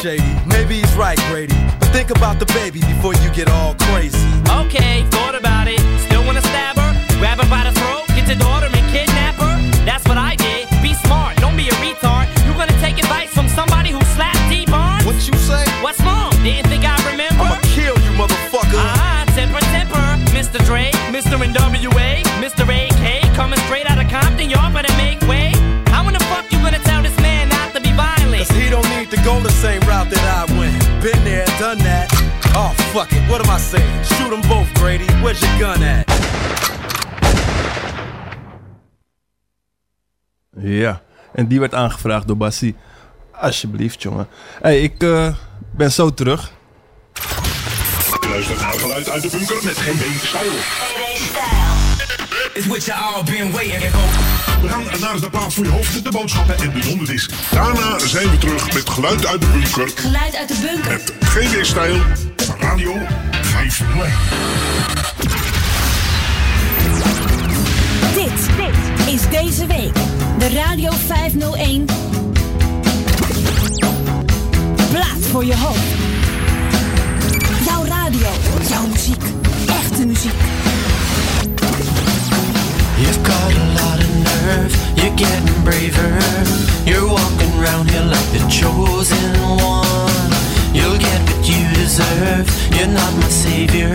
Shady, maybe he's right, Grady. But think about the baby before you get all crazy. Okay, thought about it. Still wanna stab her? Grab her by the throat, get your daughter and kidnap her? That's what I did. Be smart, don't be a retard. You gonna take advice from somebody who slapped Dee Barnes? What you say? What's wrong? Didn't think I remember? I'ma kill you, motherfucker. Ah, temper, temper. Mr. Dre, Mr. NWA, to go the same route that I went. Been there, done that. Oh, fuck it, what am I saying? Shoot them both, Grady. Where's your gun at? Ja, en die werd aangevraagd door Bassie. Alsjeblieft, jongen. hey, ik eh, ben zo terug. Luister naar geluid uit de bunker met GB Style. It's what you all been waiting We gaan naar de plaats voor je hoofd, de boodschappen en bijzonder is. Daarna zijn we terug met geluid uit de bunker. Geluid uit de bunker. Met GB Style van Radio 501. Dit, dit is deze week de Radio 501. Plaats voor je hoofd. Jouw radio, jouw muziek, echte muziek. You're getting braver. You're walking around here like the chosen one. You'll get what you deserve, you're not my savior.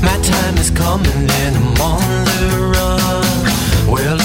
My time is coming and I'm on the run. Well,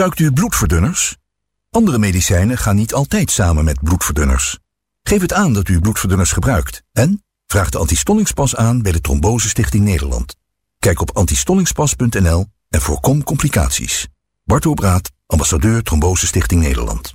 Gebruikt u bloedverdunners? Andere medicijnen gaan niet altijd samen met bloedverdunners. Geef het aan dat u bloedverdunners gebruikt en vraag de antistollingspas aan bij de Trombose Stichting Nederland. Kijk op antistollingspas.nl en voorkom complicaties. Bart Obraat, ambassadeur Trombose Stichting Nederland.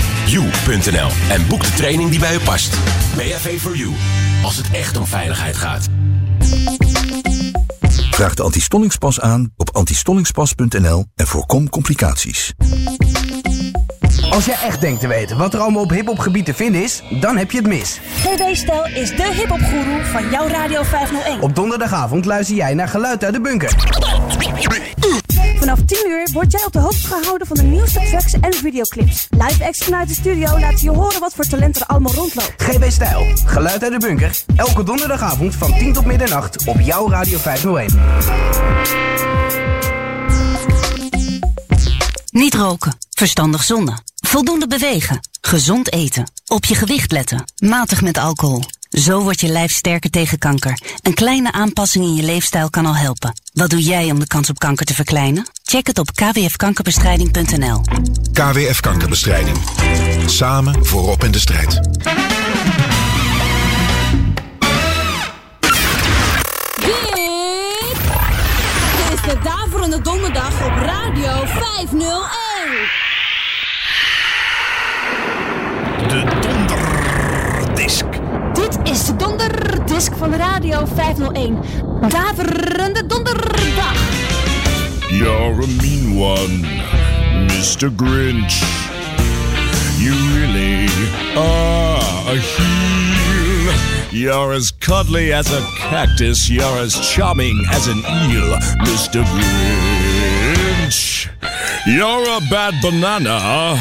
www.bav-4-u.nl en boek de training die bij u past. BHV for You, als het echt om veiligheid gaat. Vraag de antistollingspas aan op antistollingspas.nl en voorkom complicaties. Als jij echt denkt te weten wat er allemaal op hiphopgebied te vinden is, dan heb je het mis. GB Stel is de hiphopgoeroe van jouw Radio 501. Op donderdagavond luister jij naar Geluid uit de Bunker. Vanaf 10 uur word jij op de hoogte gehouden van de nieuwste tracks en videoclips. Live acts vanuit de studio laten je horen wat voor talent er allemaal rondloopt. GB Stijl, Geluid uit de Bunker. Elke donderdagavond van 10 tot middernacht op jouw Radio 501. Niet roken, verstandig zonnen, voldoende bewegen, gezond eten, op je gewicht letten, matig met alcohol. Zo wordt je lijf sterker tegen kanker. Een kleine aanpassing in je leefstijl kan al helpen. Wat doe jij om de kans op kanker te verkleinen? Check het op kwfkankerbestrijding.nl. KWF Kankerbestrijding. Samen voorop in de strijd. Dit is de Daverende Donderdag op Radio 501. Is de Donderdisk van Radio 501. Daverende Donderdag. You're a mean one, Mr. Grinch. You really are a heel. You're as cuddly as a cactus. You're as charming as an eel, Mr. Grinch. You're a bad banana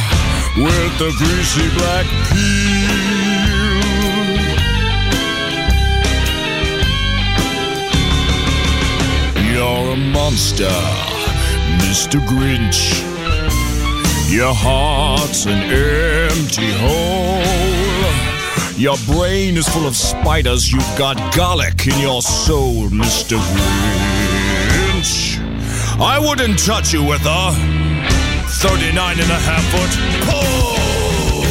with a greasy black peel. You're a monster, Mr. Grinch. Your heart's an empty hole. Your brain is full of spiders. You've got garlic in your soul, Mr. Grinch. I wouldn't touch you with a 39 and a half foot pole.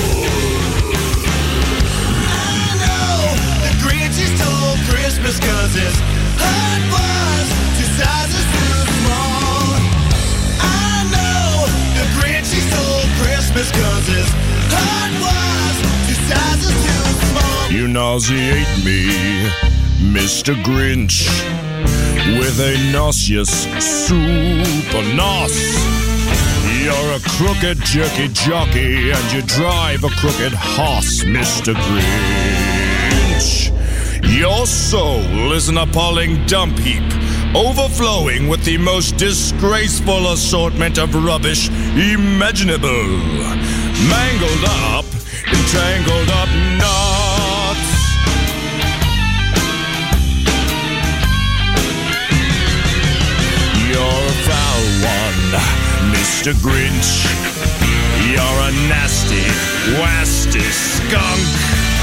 I know The Grinch stole Christmas cause his heart Cause his heart was two sizes too small. You nauseate me, Mr. Grinch, with a nauseous super nos. You're a crooked jerky jockey and you drive a crooked horse, Mr. Grinch. Your soul is an appalling dump heap, overflowing with the most disgraceful assortment of rubbish imaginable. Mangled up, entangled up knots. You're a foul one, Mr. Grinch. You're a nasty, wasty skunk.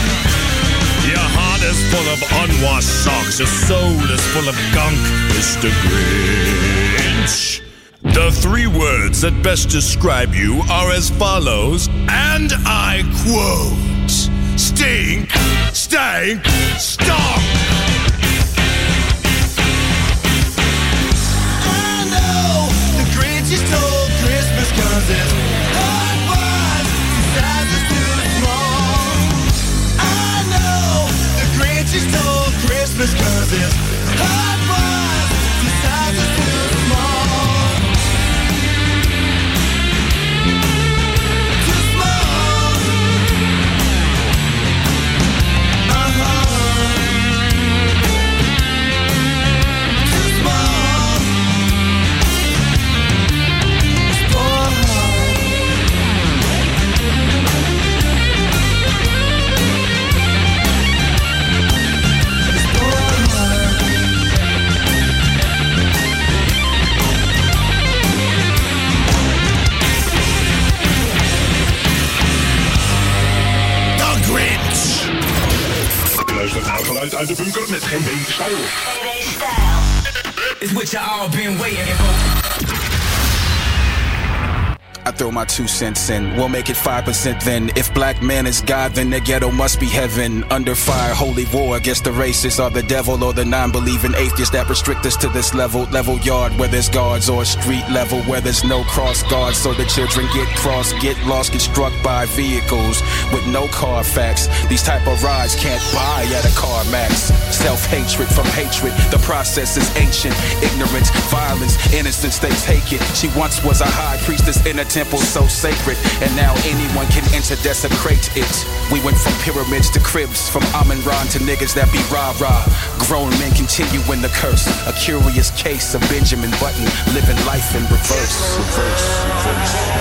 Is full of unwashed socks. Your soul is full of gunk, Mr. Grinch. The three words that best describe you are as follows, and I quote Stink, stank, stunk. I know the Grinch stole Christmas cause his Christmas cause his uit, uit de bunker met geen been stijl. Is what you all been waiting for. I throw my two cents in. We'll make it 5% then. If black man is God, then the ghetto must be heaven. Under fire, holy war against the racists or the devil or the non believing atheists that restrict us to this level. Level yard where there's guards or street level where there's no cross guards. So the children get crossed, get lost, get struck by vehicles with no Carfax. These type of rides can't buy at a CarMax. Self hatred from hatred. The process is ancient. Ignorance, violence, innocence, they take it. She once was a high priestess in a temple so sacred, and now anyone can enter desecrate it. We went from pyramids to cribs, from Amun Ra to niggas that be rah rah. Grown men continue in the curse. A curious case of Benjamin Button living life in reverse. Reverse, reverse,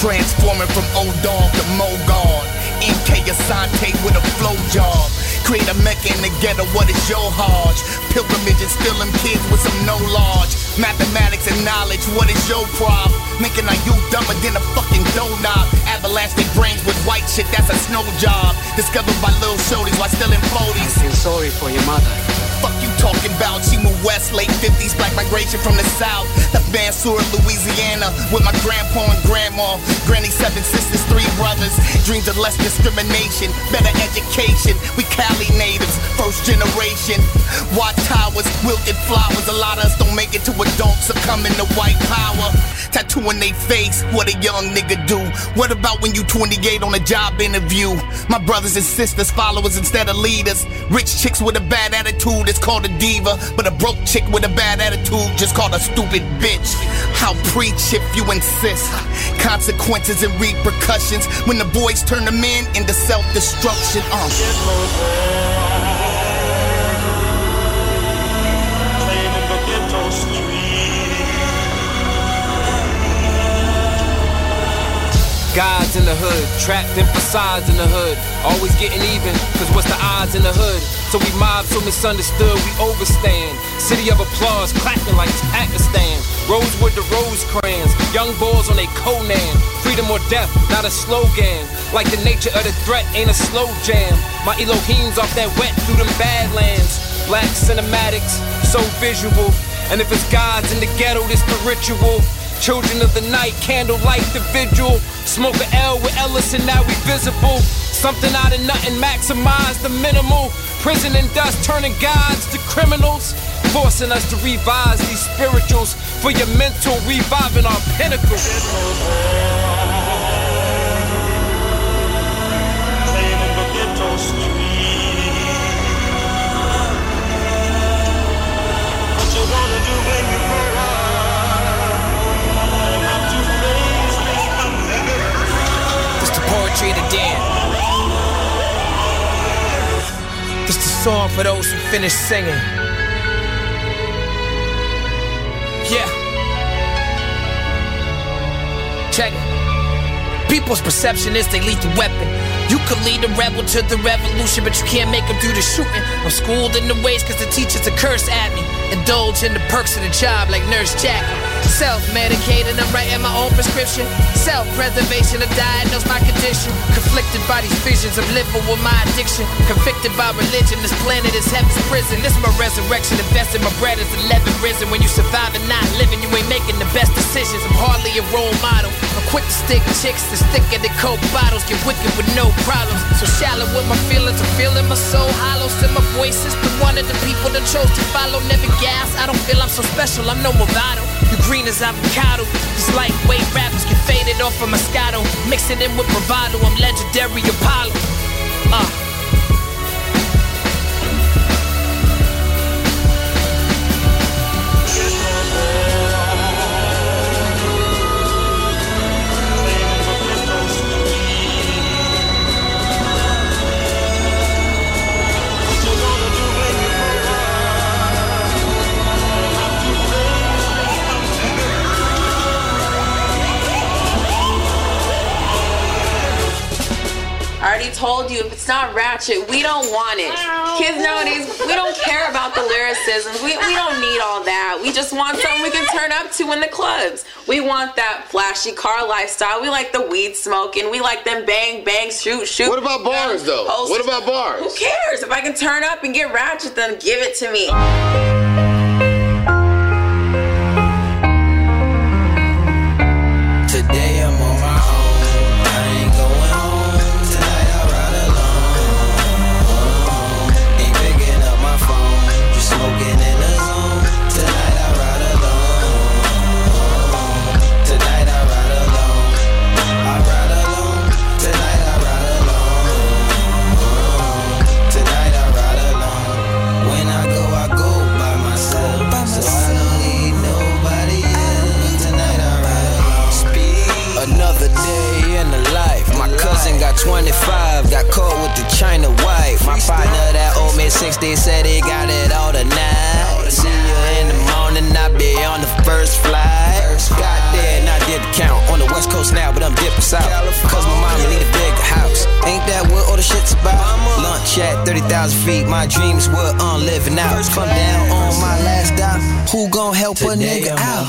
Transforming from old dog to Mogon. MK Asante with a flow job. Create a mecca in the ghetto, what is your hodge? Pilgrimage and kids with some no lodge. Mathematics and knowledge, what is your problem? Making our youth dumber than a fucking doughnut. Avalanche their brains with white shit, that's a snow job. Discovered by little shorties while still in 40s. feel sorry for your mother. Talking about? Moved west, late 50s, black migration from the south. Left Mansura, Louisiana, with my grandpa and grandma. Granny, seven sisters, three brothers. Dreams of less discrimination, better education. We Cali natives, first generation. White towers, wilted flowers. A lot of us don't make it to adults, succumbing to white power. Tattooing they face, what a young nigga do. What about when you 28 on a job interview? My brothers and sisters, followers instead of leaders. Rich chicks with a bad attitude, it's called a diva. But a broke chick with a bad attitude, just called a stupid bitch. I'll preach if you insist. Consequences and repercussions when the boys turn the men into self-destruction. Uh. Gods in the hood, trapped in facades in the hood. Always getting even, cause what's the odds in the hood? So we mob so misunderstood, we overstand. City of applause, clapping like it's Pakistan. Rosewood to Rosecrans, young boys on a Conan. Freedom or death, not a slogan. Like the nature of the threat ain't a slow jam. My Elohim's off that wet through them badlands. Black cinematics, so visual. And if it's gods in the ghetto, this the ritual. Children of the night, candlelight the vigil. Smoke a L with Ellison, now we visible. Something out of nothing, maximize the minimal. Prison and dust turning gods to criminals. Forcing us to revise these spirituals for your mental, reviving our pinnacle. This the poetry of the song for those who finish singing. Yeah. Check it. People's perception is they lethal weapon. You could lead a rebel to the revolution, but you can't make them do the shooting. I'm schooled in the ways cause the teachers a curse at me. Indulge in the perks of the job like Nurse Jackie. Self-medicated, I'm writing my own prescription. Self-preservation, I diagnose my condition. Conflicted by these visions of living with my addiction. Convicted by religion, this planet is heaven's prison. This my resurrection, investing my bread is 11 risen. When you survive and not living, you ain't making the best decisions. I'm hardly a role model. I'm quick to stick chicks, to thicker the coke bottles. Get wicked with no problems. So shallow with my feelings, I'm feeling my soul hollow. Still my voices, but one of the people that chose to follow. Never gas, I don't feel I'm so special, I'm no Movado. You green as avocado. These lightweight rappers get faded off of Moscato. Mix it in with bravado, I'm legendary Apollo. Uh. You, if it's not ratchet, we don't want it. Kids nowadays, we don't care about the lyricisms. We, we don't need all that. We just want something we can turn up to in the clubs. We want that flashy car lifestyle. We like the weed smoking. We like them bang, bang, shoot, shoot. What about bars, though? What about bars? Who cares? If I can turn up and get ratchet, then give it to me. 25, got caught with the China wife. My partner, that old mid 60, said he got it all tonight. See you in the morning, I be on the first flight. Got there and I did the count. On the west coast now, but I'm dipping south. Cause my mama need a bigger house. Ain't that what all the shit's about? Lunch at 30,000 feet, my dreams were I'm living out. Come down on my last stop. Who gon' help a nigga out?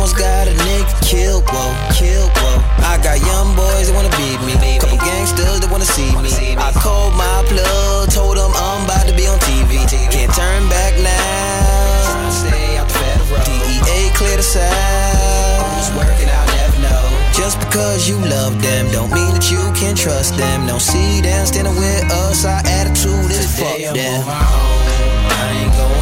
Almost got a nigga killed, whoa, killed, whoa. I got young boys that wanna beat me, couple gangsters that wanna see me. I called my plug, told them I'm about to be on TV. Can't turn back now. DEA clear the side. Just working out, never know. Just because you love them, don't mean that you can trust them. Don't see them standing with us. Our attitude is fuck them. I ain't going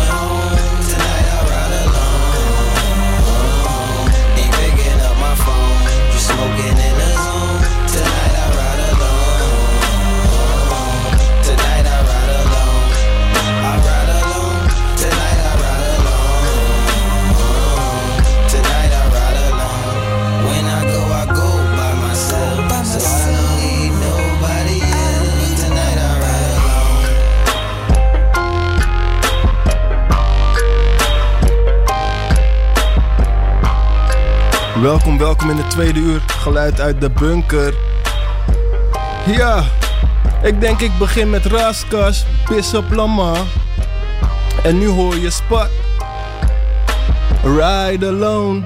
Welkom, welkom in de tweede uur. Geluid uit de bunker. Ja, ik denk ik begin met Raskas, Bishop Lama. En nu hoor je Spot. Ride Alone.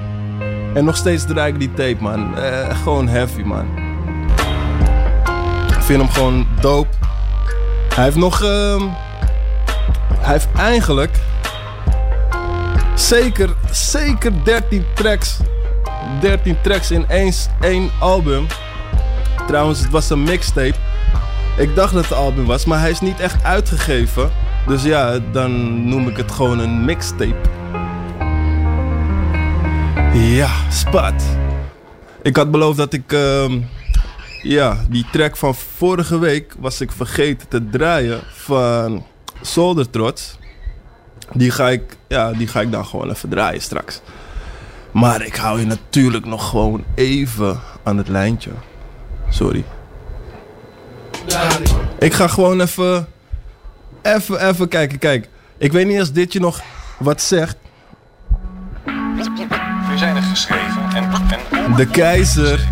En nog steeds draai ik die tape, man. Eh, gewoon heavy, man. Ik vind hem gewoon dope. Hij heeft nog... ehm, hij heeft eigenlijk... Zeker, zeker 13 tracks 13 tracks in één, één album. Trouwens, het was een mixtape. Ik dacht dat het een album was, maar hij is niet echt uitgegeven. Dus ja, dan noem ik het gewoon een mixtape. Ja, spat. Ik had beloofd dat ik... ehm, ja, die track van vorige week was ik vergeten te draaien van Solder Trots. Die ga ik, ja, die ga ik dan gewoon even draaien straks. Maar ik hou je natuurlijk nog gewoon even aan het lijntje. Sorry. Ik ga gewoon even. Even, even kijken. Kijk, ik weet niet als dit je nog wat zegt. We zijn er geschreven en, en De keizer.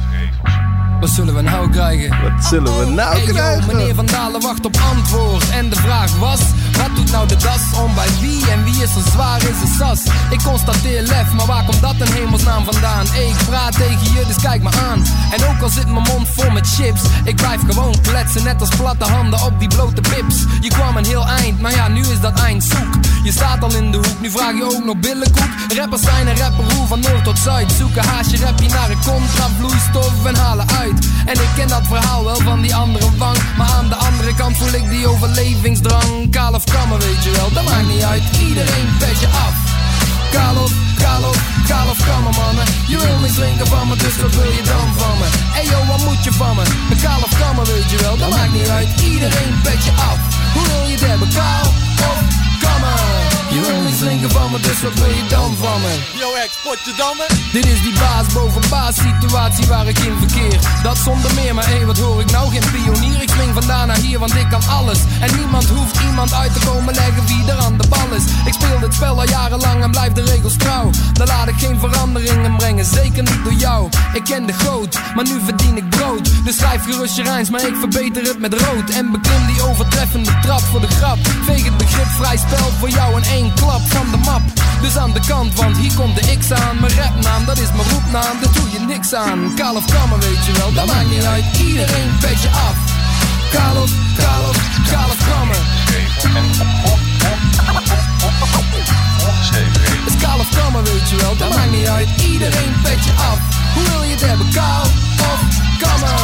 Wat zullen we nou krijgen? Wat zullen we nou hey, yo, krijgen? meneer Van Dalen wacht op antwoord. En de vraag was: wat doet nou de das om bij wie? En wie is er zwaar in zijn sas? Ik constateer lef, maar waar komt dat in hemelsnaam vandaan? Ik praat tegen je, dus kijk me aan. En ook al zit mijn mond vol met chips, ik blijf gewoon kletsen. Net als platte handen op die blote pips. Je kwam een heel eind, maar ja, nu is dat eind zoek. Je staat al in de hoek, nu vraag je ook nog billenkoek. Rappers zijn een rapperroe van noord tot zuid. Zoeken haasje rapje naar een contra, vloeistof en halen uit. En ik ken dat verhaal wel van die andere wang. Maar aan de andere kant voel ik die overlevingsdrang. Kammen, weet je wel, dat maakt niet uit. Iedereen pet je af. Kaal of, kaal of, kaal of kammen, mannen. Je wil niet drinken van me, dus wat wil je dan van me? Ey yo, wat moet je van me? Een kaal of kammen weet je wel, dat maakt niet uit. Iedereen petje af. Hoe wil je hebben, kaal of kammen? Drinken van me, dus wat wil je dan van me? Yo ex, potje dammen. Dit is die baas boven baas situatie waar ik in verkeer. Dat zonder meer, maar hé, wat hoor ik nou? Geen pionier, ik spring vandaan naar hier, want ik kan alles. En niemand hoeft iemand uit te komen leggen wie er aan de bal is. Ik speel dit spel al jarenlang en blijf de regels trouw. Dan laat ik geen veranderingen brengen, zeker niet door jou. Ik ken de goot, maar nu verdien ik brood. Dus schrijf gerust je rijms, maar ik verbeter het met rood. En beklim die overtreffende trap voor de grap. Veeg het begrip vrij spel voor jou in één klap van de map. Dus aan de kant, want hier komt de X aan. Mijn rapnaam, dat is mijn roepnaam, daar doe je niks aan. Kaal of kammen, weet je wel, dat maakt niet uit. Iedereen petje af. Kaal of, kaal of, kaal of kammen. Het is kaal of kammen, weet je wel, dat maakt niet uit. Iedereen petje af. Hoe wil je het hebben, kaal of kammen?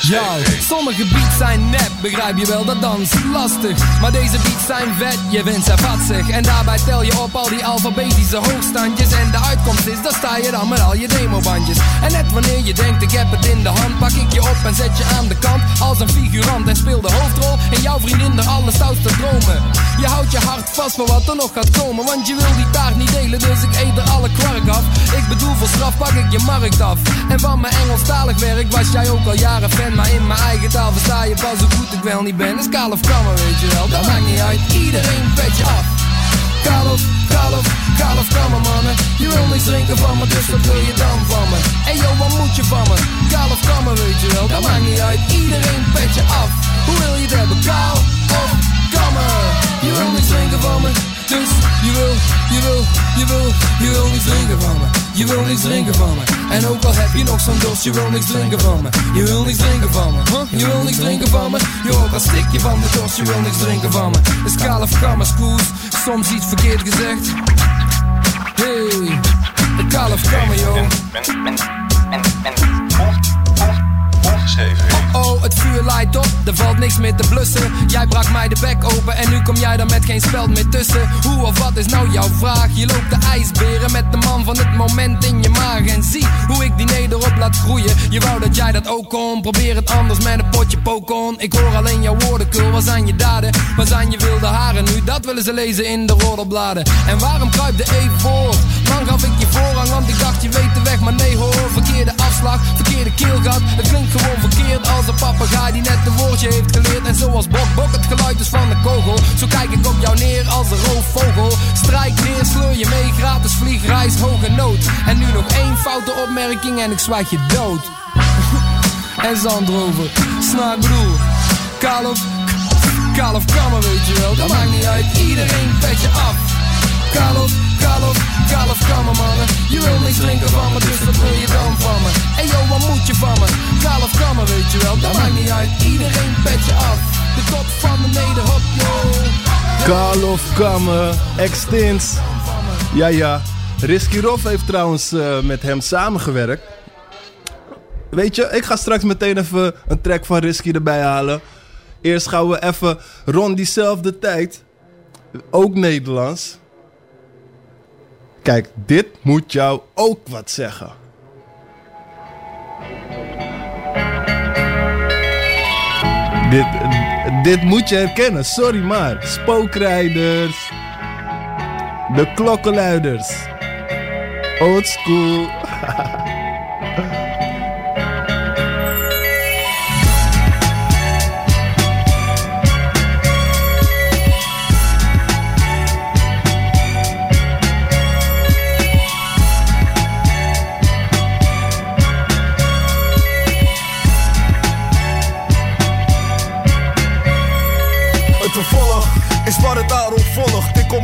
Ja, sommige beats zijn nep, begrijp je wel, dat dans lastig. Maar deze beats zijn vet, je wint ze vatzig. En daarbij tel je op al die alfabetische hoogstandjes. En de uitkomst is, daar sta je dan met al je demobandjes. En net wanneer je denkt, ik heb het in de hand, pak ik je op en zet je aan de kant. Als een figurant en speel de hoofdrol in jouw vriendin de allerstoutste dromen. Je houdt je hart vast voor wat er nog gaat komen, want je wil die taart niet delen, dus ik eet er alle kwark af. Ik bedoel, voor straf pak ik je markt af. En van mijn Engelstalig werk was jij ook al jaren fan, maar in mijn eigen taal versta je pas hoe goed ik wel niet ben. Is kaal of kammen, weet je wel, dat maakt niet uit. Iedereen petje af. Kaal of, kaal of, kaal of kammen, mannen. Je wil niks drinken van me, dus wat wil je dan van me? En yo, wat moet je van me? Kaal of kammen, weet je wel, dat maakt niet uit. Iedereen petje af. Hoe wil je het hebben, kaal of kammen? Je wil niks drinken van me, dus je wil, je wil, je wil, je wil niks drinken van me. Je wil niks drinken van me. En ook al heb je nog zo'n dorst, je wil niks drinken van me. Je wil niks drinken van me. Huh? Je wil niks drinken van me. Je ook al stik je van de dorst, je wil niks drinken van me. Is kaal of. Soms iets verkeerd gezegd. Hey, de kaal joh. Leidt op, er valt niks meer te blussen. Jij brak mij de bek open en nu kom jij er met geen speld meer tussen. Hoe of wat is nou jouw vraag? Je loopt de ijsberen met de man van het moment in je maag. En zie hoe ik die nederop laat groeien. Je wou dat jij dat ook kon, probeer het anders met een potje pokon. Ik hoor alleen jouw woorden, kul. Waar zijn je daden? Waar zijn je wilde haren nu? Dat willen ze lezen in de roddelbladen. En waarom kruip de E voor? Lang gaf ik je voorrang, want ik dacht je weet de weg. Maar nee hoor, verkeerde verkeerde keelgat. Het klinkt gewoon verkeerd als een papegaai die net een woordje heeft geleerd. En zoals Bok Bok het geluid is van de kogel. Zo kijk ik op jou neer als een roofvogel. Strijk neer, sleur je mee, gratis vliegreis, hoge nood. En nu nog één foute opmerking en ik zwijg je dood. en zandrover, snaak bedoel, kaal of, kaal of kammen weet je wel. Dat maakt niet uit, iedereen petje af. Kaal kaal of, kaal of mannen. Je wil niks drinken van me, dus wat wil je dan van me? En yo, wat moet je van me? Kaal of weet je wel, dat maakt niet uit, iedereen petje af. De kop van de nederhop, yo. Kaal of kammen, extins. Ja, ja. Risky Rof heeft trouwens eh, met hem samengewerkt. Weet je, ik ga straks meteen even een track van Risky erbij halen. Eerst gaan we even rond diezelfde tijd. Ook Nederlands. Kijk, dit moet jou ook wat zeggen. Dit, dit moet je herkennen, sorry maar. Spookrijders. De klokkenluiders. Old school.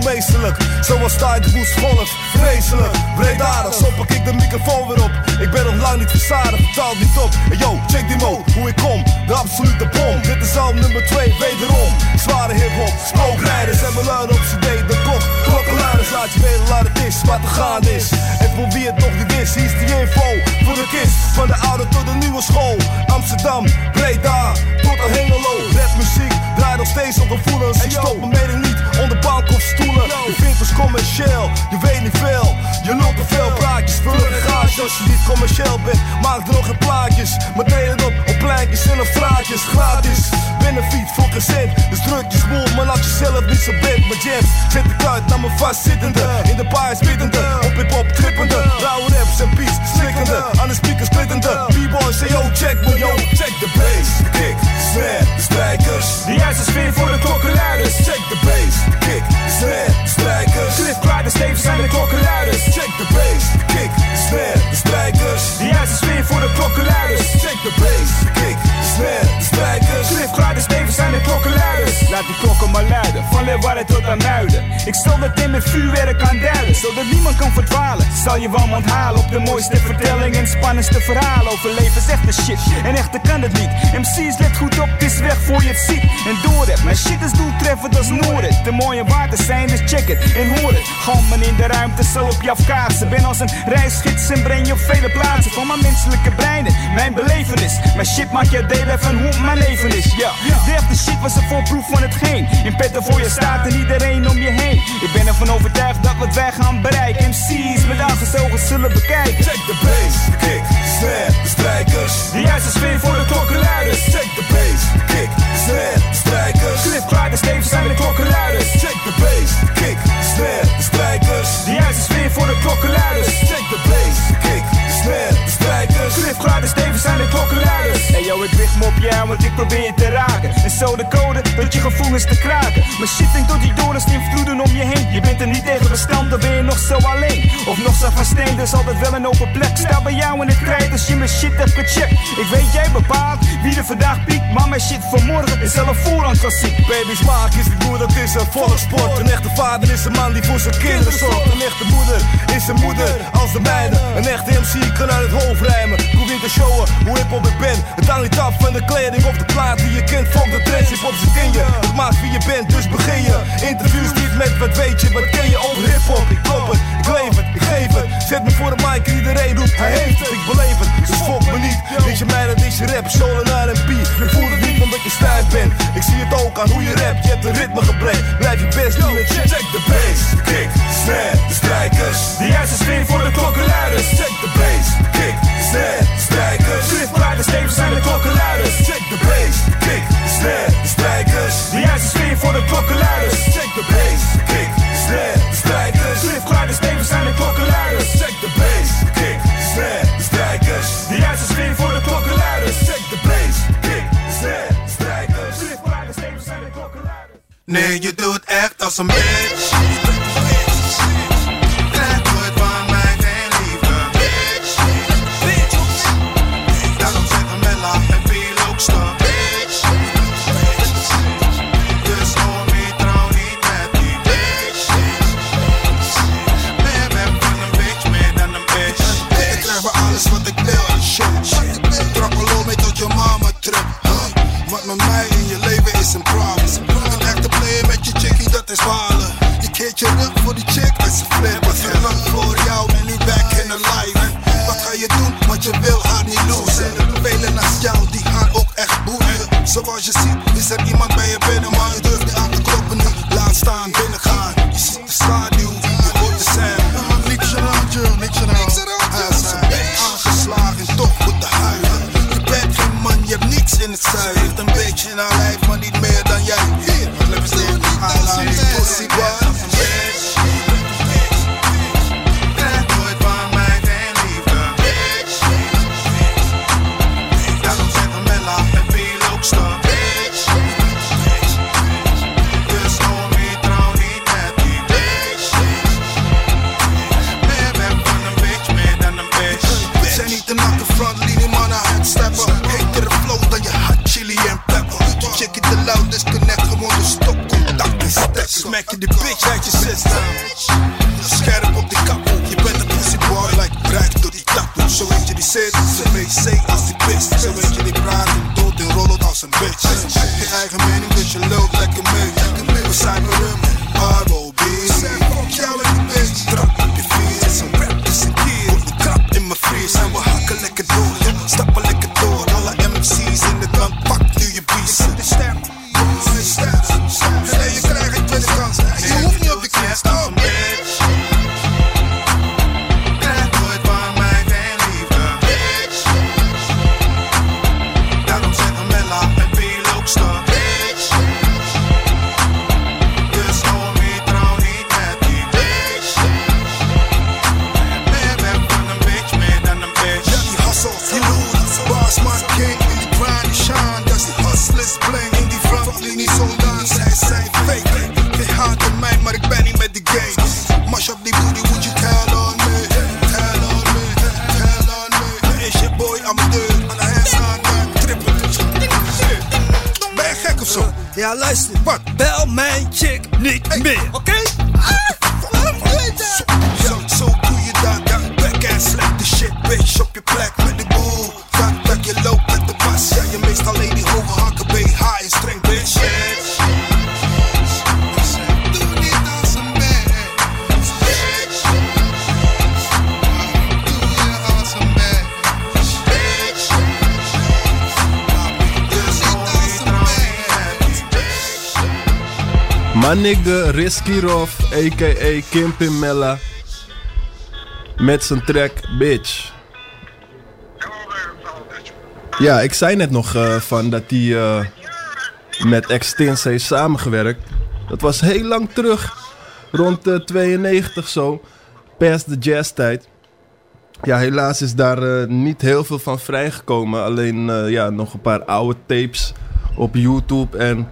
volgt. Ik kom meestelijk, zoals tijd woest volgt. Vreselijk, breedadig, zo pak ik de microfoon weer op. Ik ben nog lang niet verzadigd, vertaal niet op. Hey yo, check die mo, hoe ik kom, de absolute bom. Dit is al nummer 2, wederom. Zware hip-hop, spookrijders en luiden op CD. De klok, klokkenluiders, laat je weten waar het is, wat er gaan is. En voor wie het nog niet is, hier is die info voor de kist. Van de oude tot de nieuwe school. Amsterdam, Breda, tot aan Hengelo. Rapmuziek, draait nog steeds op gevoelens. Ik stop mijn mening onder banken of stoelen. Je vindt ons commercieel, je weet niet veel. Je loopt te veel praatjes, vul een garage als je niet commercieel bent. Maak er nog geen plaatjes, maar deel op op pleintjes en op straatjes. Gratis, benefiet voor gezin. Dus druk je maar laat jezelf niet zo bent. Mijn jams, zet de kuit naar mijn vastzittende. In de baas biddende, op hip-hop trippende. Rauwe raps en beats, slikkende. Aan de speakers splittende. B-boys yo, check me, yo, check the bass. De snare, de strijkers. De juiste sfeer voor de klokkenluiders. Check the bass, de kick, de snare, de strijkers. Cliff klaar, de stevig zijn de klokkenluiders. Check the bass, de kick, de snare, de strijkers. De juiste sfeer voor de klokkenluiders. Check the bass, de kick, snare, de strijkers. Cliff klaar, de stevig zijn de klokkenluiders. Laat die klokken maar luiden, van Leeuwarden tot aan Muiden. Ik stel dat in met vuurwerk kan duiden, zodat niemand kan verdwalen. Zal je wel onthalen op de mooiste vertelling en spannendste verhalen over levensechte shit. En echter kan het niet. MC's let goed op, het is weg voor je het ziet. En door het, mijn shit is doeltreffend als Noorden. De mooie waters zijn, dus check het en hoor het. Galmen in de ruimte zal op je afkaatsen. Ben als een reisgids en breng je op vele plaatsen van mijn menselijke breinen. Mijn belevenis, mijn shit maakt je delen van hoe mijn leven is. Ja, de echte shit was een voorproef van hetgeen. In petten voor je staat en iedereen om je heen. Ik ben ervan overtuigd dat wat wij gaan bereiken. MC's met ogen zullen bekijken. Check the bass, de kick, de snare, de strijkers. De juiste sfeer voor de klokkenluiders. Check the bass, de kick, de snare, de strijkers. Cliff klaar, de stevig zijn de klokkenluiders. Check the bass, de kick, de snare, Mă zic tu bine, te En zo de code, dat je gevoelens te kraken. Maar shit denkt door die dorens in vloeden om je heen. Je bent er niet tegen bestand, dan ben je nog zo alleen. Of nog zo van steen, dus altijd wel een open plek. Sta bij jou in het krijt als je mijn shit hebt gecheckt. Ik weet jij bepaalt wie er vandaag piekt, maar mijn shit van morgen is al een voorhand klassiek. Baby's maken is niet moeilijk, het is een volkssport. Een echte vader is een man die voor zijn kinderen zorgt. Een echte moeder is een moeder als de mijne. Een echte MC kan uit het hoofd rijmen. Probeer te showen hoe hip hop ik ben. Het hangt niet af van de kleding of de plaat die je kent. Volg de trends, hip hop zit in je. Het maakt wie je bent, dus begin je. Interviews niet met wat weet je, wat ken je over hip hop. Ik klop het, ik leef het, ik geef het. Zet me voor de mic en iedereen roept, hij heeft het. Ik beleef het, dus fok me niet. Weet je mij, dat is je rap, soul en R&B. Ik voel het niet omdat je stijf bent. Ik zie het ook aan hoe je rapt, je hebt een ritmegebrek. Blijf je best doen en check, check de bass. Kick, snare, de strijkers. De juiste sfeer voor de klokkenluiders. Check de bass, kick, snare, de strijkers. Cliff klaar, de stevig zijn de klokkenluiders. Check de bass, kick, snare, de strijkers. De juiste sfeer voor de klokkenluiders. Check de bass, kick, snare, Nee, je doet echt als een bitch. Voor die chick, is een flip. Was er lang voor jou en nu back in the life. Wat ga je doen, want je wil haar niet losen. Velen als jou, die haar ook echt boeien. Zoals je ziet, is er iemand Je Rof, a.k.a. Kimpin Mella. Met zijn track Bitch. Ja, ik zei net nog eh, van dat hij eh, met Extins heeft samengewerkt. Dat was heel lang terug. Rond de 92 zo. Past de jazztijd. Ja, helaas is daar eh, niet heel veel van vrijgekomen. Alleen eh, ja, nog een paar oude tapes op YouTube. En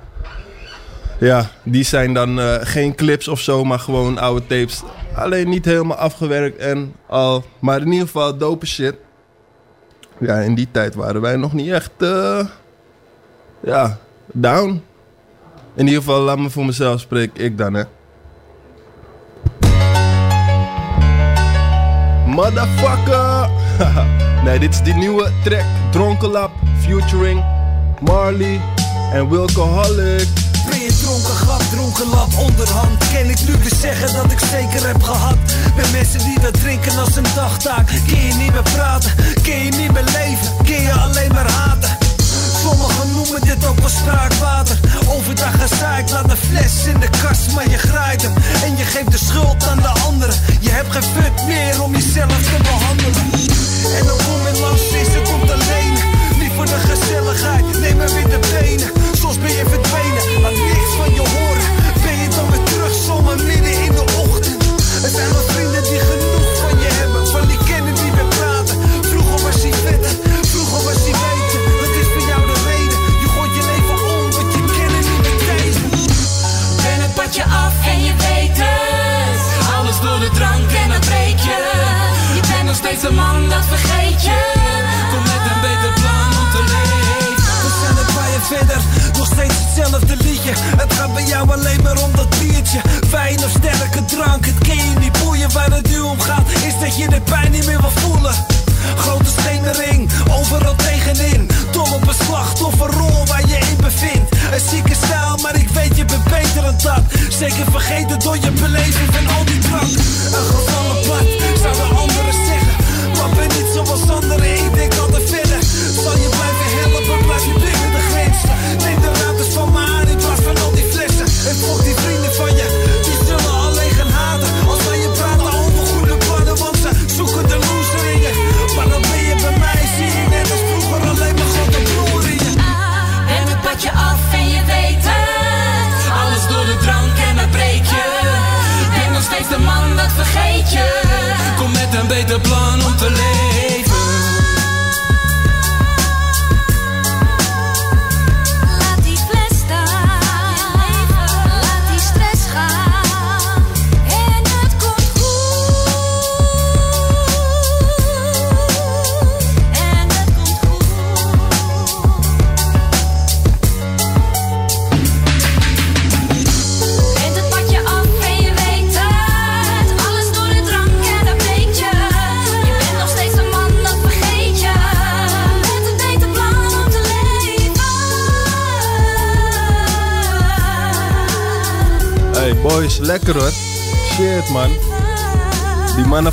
ja, die zijn dan eh, geen clips of zo, maar gewoon oude tapes. Alleen niet helemaal afgewerkt en al. Maar in ieder geval dope shit. Ja, in die tijd waren wij nog niet echt. eh, ja, down. In ieder geval, laat me voor mezelf spreken. Ik dan, hè. Motherfucker! nee, dit is die nieuwe track. Dronkenlap, featuring Marley en Wilcoholic. Dronken grap, dronken onderhand. Ken ik nu weer zeggen dat ik zeker heb gehad. Met mensen die dat drinken als een dagtaak. Kun je niet meer praten, kun je niet meer leven. Kun je alleen maar haten. Sommigen noemen dit ook wel spraakwater. Overdag gezaakt, laat een fles in de kast Maar je graait hem. En je geeft de schuld aan de anderen. Je hebt geen fut meer om jezelf te behandelen. En kom je langs is het komt alleen Niet voor de gezelligheid, neem maar weer de benen Soms ben je verdwenen, laat niks van je horen Ben je dan weer terug, zomaar midden in de ochtend. Er zijn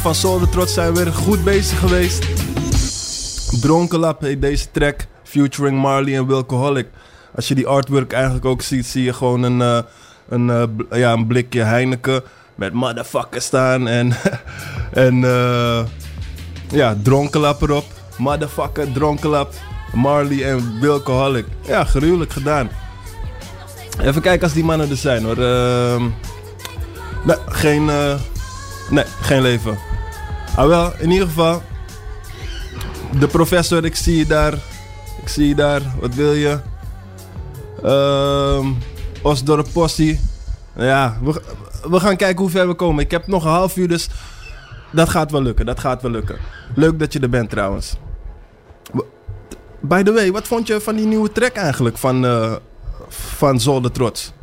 van Solder Trots zijn weer goed bezig geweest. Dronkenlap heet deze track. Featuring Marley en Wilcoholic. Als je die artwork eigenlijk ook ziet, zie je gewoon een, eh, een, eh, ja, een blikje Heineken met motherfucker staan. En, en eh, ja, dronkenlap erop. Motherfucker, dronkenlap. Marley en Wilcoholic. Ja, gruwelijk gedaan. Even kijken als die mannen er zijn hoor. Ehm, nee, geen, nee, geen leven. Ah wel, in ieder geval. De professor, ik zie je daar. Ik zie je daar. Wat wil je? Ehm, Osdorp Possie. Ja, we, we gaan kijken hoe ver we komen. Ik heb nog een half uur, dus dat gaat wel lukken. Dat gaat wel lukken. Leuk dat je er bent trouwens. By the way, wat vond je van die nieuwe track eigenlijk van, eh van Zolder Trots?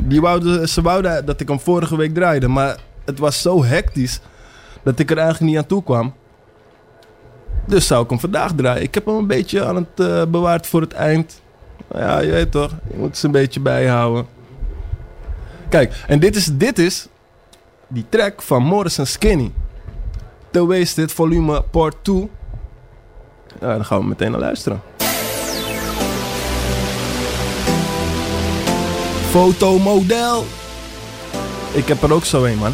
Die wouden, ze wouden dat ik hem vorige week draaide, maar het was zo hectisch dat ik er eigenlijk niet aan toe kwam. Dus zou ik hem vandaag draaien. Ik heb hem een beetje aan het eh, bewaard voor het eind. Nou Ja, je weet toch, je moet ze een beetje bijhouden. Kijk, en dit is, dit is die track van Morrison Skinny. The Wasted Volume Part 2. Ja, dan gaan we meteen naar luisteren. Fotomodel. Ik heb er ook zo een, man.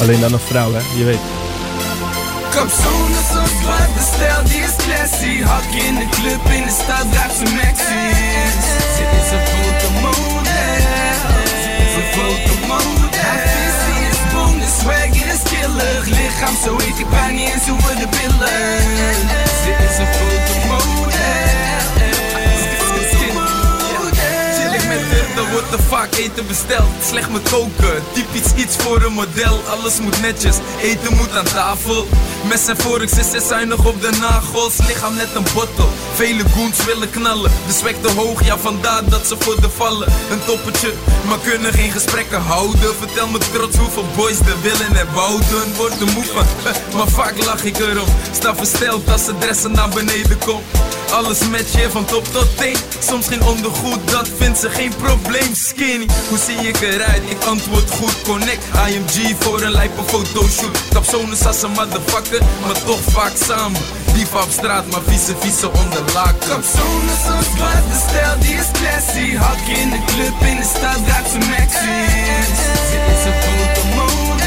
Alleen dan een vrouw, hè? Je weet. Zo zwart, de stijl die is classy. Hak in de club, in de stad draagt ze maxis Ze fotomodel. Ze visie is boom, is killer. Lichaam zo ik eens over de billen. Ze is een Chilling dan wordt er vaak eten besteld. Slecht met koken, typisch iets voor een model. Alles moet netjes, eten moet aan tafel. Mes en vorks is ze zuinig op de nagels. Lichaam net een bottle, vele goons willen knallen. De swag te hoog, ja vandaar dat ze voor de vallen. Een toppertje, maar kunnen geen gesprekken houden. Vertel me trots hoeveel boys de willen en wouden. Wordt de moe van, maar vaak lach ik erom. Sta versteld als de dressen naar beneden komt. Alles met je van top tot teen. Soms geen ondergoed, dat vindt ze geen probleem. Skinny, hoe zie ik eruit? Ik antwoord goed. Connect IMG voor een lijpe fotoshoot. Capsones als een motherfucker, maar toch vaak samen. Dief op straat, maar vieze vieze onder laken. Capsones zo zwart, de stijl die is classy. Hak in de club, in de stad draagt ze maxis. Ze is een fotomodel.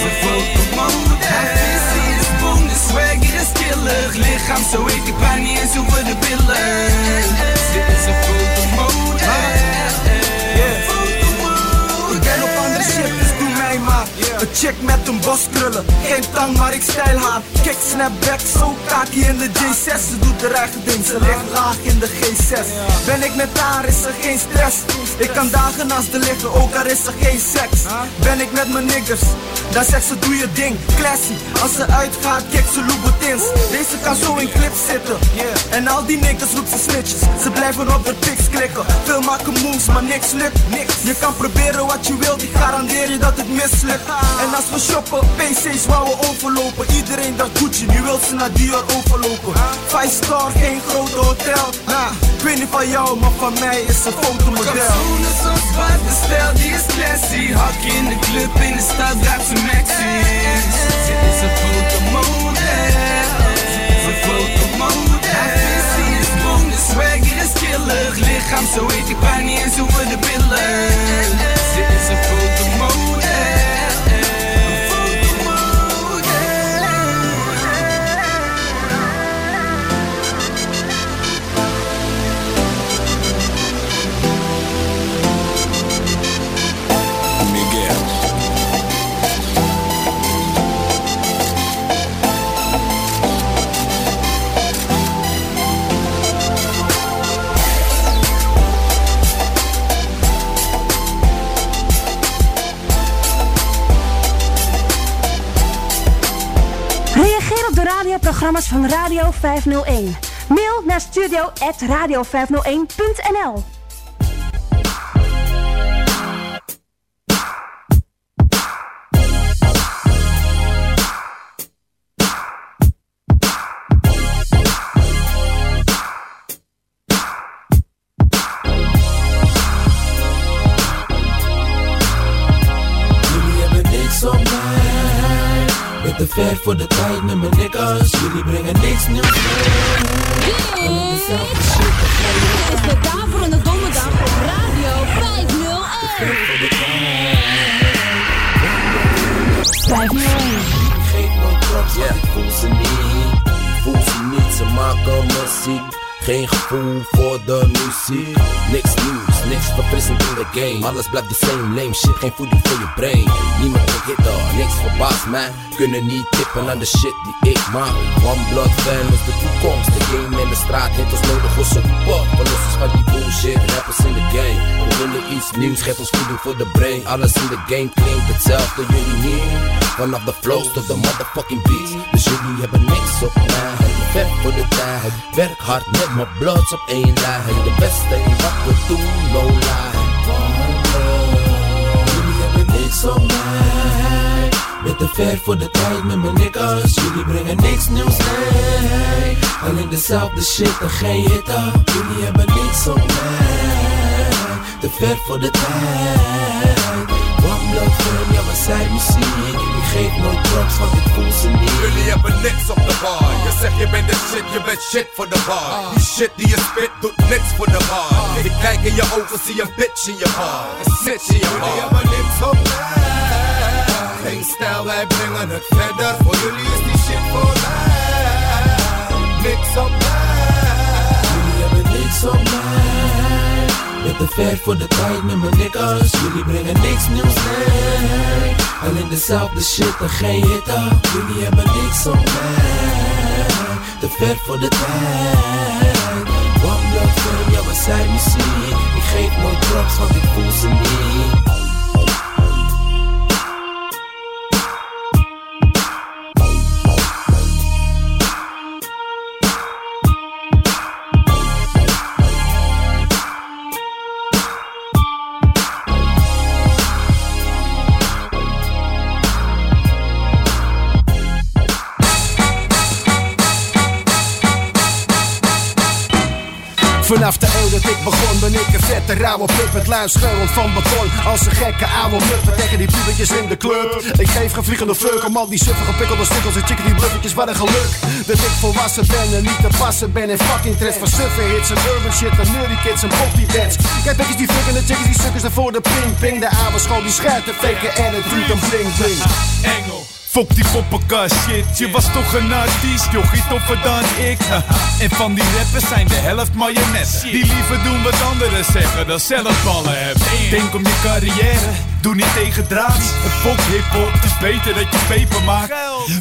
Ze fotomodel. Haar visie is boom, de swagger is killer. Lichaam zo heet, ik praat niet eens over de billen. Ze is een fotomodel. Een chick met een boskrullen, geen tang, maar ik stijl haar. Kick, snapback, zo kaki in de J6. Ze doet de eigen ding, ze ligt laag in de G6. Ben ik met haar, is er geen stress. Ik kan dagen naast de liggen, ook al is er geen seks. Ben ik met mijn niggers, dan zegt ze doe je ding. Classy, als ze uitgaat, kijk ze Louboutins. Deze kan zo in clips zitten. En al die niggas roept ze snitches. Ze blijven op de pics klikken. Veel maken moves, maar niks lukt. Niks. Je kan proberen wat je wilt, ik garandeer je dat het mislukt. En als we shoppen, PC's wou we overlopen. Iedereen dacht Gucci, nu wil ze naar Dior overlopen. Five star, geen grote hotel. Nah, ik weet niet van jou, maar van mij is ze fotomodel. Stijl die is classy. Hak in de club, in de stad draagt ze maxis. Ze is een is de swagger is. Lichaam zo heet, ik praat niet eens over de billen. Ze is een. De radioprogramma's van Radio 501. Mail naar studio.radio501.nl Ben te ver voor de tijd met mijn niggas. Jullie brengen niks nieuws mee. Dezelfde shit. Dit is de Daverende Donderdag op Radio 501. 501. Geef me props, want ik voel ze niet. Voel ze niet, ze maken muziek. Geen gevoel voor de muziek. Niks nieuws, niks verfrissend in de game. Alles blijft de same lame shit, geen voeding voor je brain. Niemand een hitter, niks verbaast mij. Kunnen niet tippen aan de shit die ik maak. One blood fan is de toekomst. De game in de straat heeft ons nodig voor support. Van die bullshit, rappers in de game. We willen iets nieuws, geef ons voeding voor de brain. Alles in de game klinkt hetzelfde, jullie niet. Vanaf de flows tot de motherfucking beats. Dus jullie hebben niks op mij. Vet voor de tijd. Werk hard met mijn bloods op één lijn. De beste in wat we doen, no lie. Jullie hebben niks op mij. Te ver voor de tijd met mijn niggas. Jullie brengen niks nieuws, nee. Alleen dezelfde shit en geen hitter. Jullie hebben niks op mij. Te ver voor de tijd. One firm, ja we zijn muziek. Ik geef nooit drugs, want Jullie hebben niks op de bar. Je zegt je bent de shit, je bent shit voor de bar. Die shit die je spit doet niks voor de bar. Ik kijk in je ogen, zie een bitch in je bar. Een snitch in je bar. Jullie hebben niks op mij. Geen stijl, wij brengen het verder. Voor jullie is die shit voor mij. Niks op mij. Jullie hebben niks op mij. Met te ver voor de tijd met mijn niggas. Jullie brengen niks nieuws, nee. Alleen dezelfde shit en geen hitter. Jullie hebben niks op mij. Te ver voor de tijd. One ja we zijn muziek. Ik geef nooit drugs, want ik voel ze niet. Vanaf de eeuw dat ik begon ben ik een vette rauwe puppet Luid schreeuwend van beton als een gekke oude muppet. Tegen die pubertjes in de club. Ik geef geen vliegende fuck om al die suffe gepikkelde stikkels En chicken die bluffertjes, wat een geluk Dat ik volwassen ben en niet te passen ben In fucking trends. Van suffe hits en urban shit En nerdy kids en poppy bands. Kijk bekjes die fucken, de chickies die sukkers ervoor de ping ping. De oude school die schijt te en het doet een bling bling. Engel. Fok die poppenkast shit, je was toch een artiest, jochie toffer dan ik. En van die rappers zijn de helft mayonaise Die liever doen wat anderen zeggen dan zelf ballen hebben. Denk om je carrière, doe niet tegen draad. Fok hiphop, het is beter dat je peper maakt.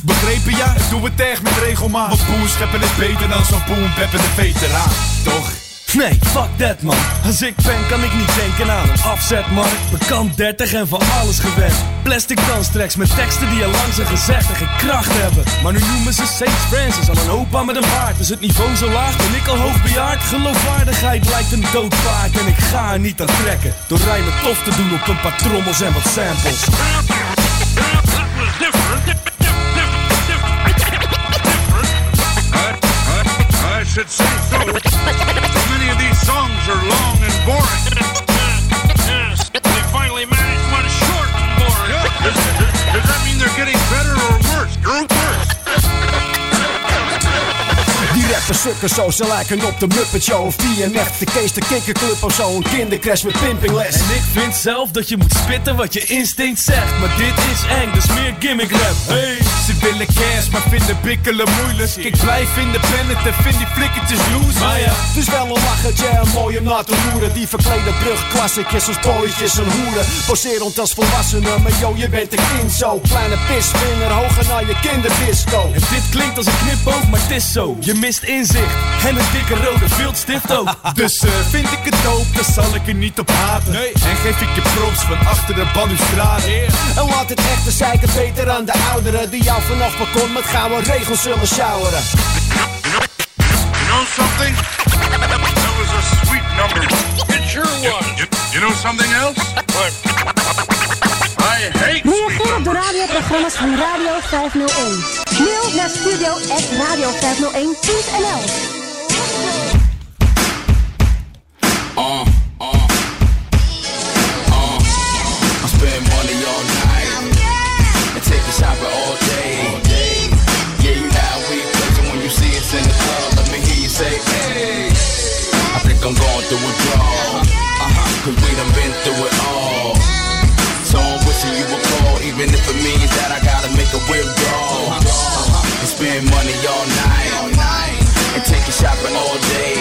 Begrepen ja, doe het echt met regelmaat. Want boerscheppen is beter dan zo'n boompeppende veteraan, toch? Nee, fuck that man. Als ik ben, kan ik niet denken aan een afzetmarkt. Bekant 30 en van alles gewend. Plastic danstracks met teksten die al lang zijn gezegd en geen kracht hebben. Maar nu noemen ze Sage Francis al een opa met een baard. Is het niveau zo laag, ben ik al hoogbejaard? Geloofwaardigheid lijkt een dood paard en ik ga er niet aan trekken. Door rijmen tof te doen op een paar trommels en wat samples. Should say so. Many of these songs are long and boring. Yes, they finally managed one short and boring. Does, does that mean they're getting better or worse? Die sukken zo, ze lijken op de Muppet Show Of DMF, de Kees de Kikkerclub of zo Een kindercrash met pimpingles En ik vind zelf dat je moet spitten wat je instinct zegt. Maar dit is eng, dus meer gimmick rap. Hey, ze willen cash, maar vinden bikkelen moeilijk. Ik blijf in de planet en vind die flikkertjes loose. Maar ja, het is wel een lachertje en mooi om naar te loeren Die verklede brugklassiekjes als pooitjes en hoeren Poserend als volwassenen, maar yo, je bent een kind zo Kleine pisvinger, hoger naar je kinderdisco En dit klinkt als een knipoog, maar het is zo. Je mist inzicht en een dikke rode viltstift ook. Dus eh, vind ik het dope, dan zal ik er niet op haten. En geef ik je props van achter de balustrade. En laat het echte zeiken beter aan de ouderen Die jou vanaf balkon met gouden regels zullen showeren You know something? That was a sweet number. It sure was. You, you know something else? What? Reageer op de radioprogramma's van Radio 501. Mail naar studio.radio501.nl Uh, uh, uh. I spend money all night and take a shopping all day. Yeah, you know how we flexing when you see us in the club. Let me hear you say, hey. I think I'm going through a draw. Uh-huh, cause we done been through it all. Passing you a call, even if it means that I gotta make a withdrawal. Uh-huh. And spend money all night. And take you shopping all day.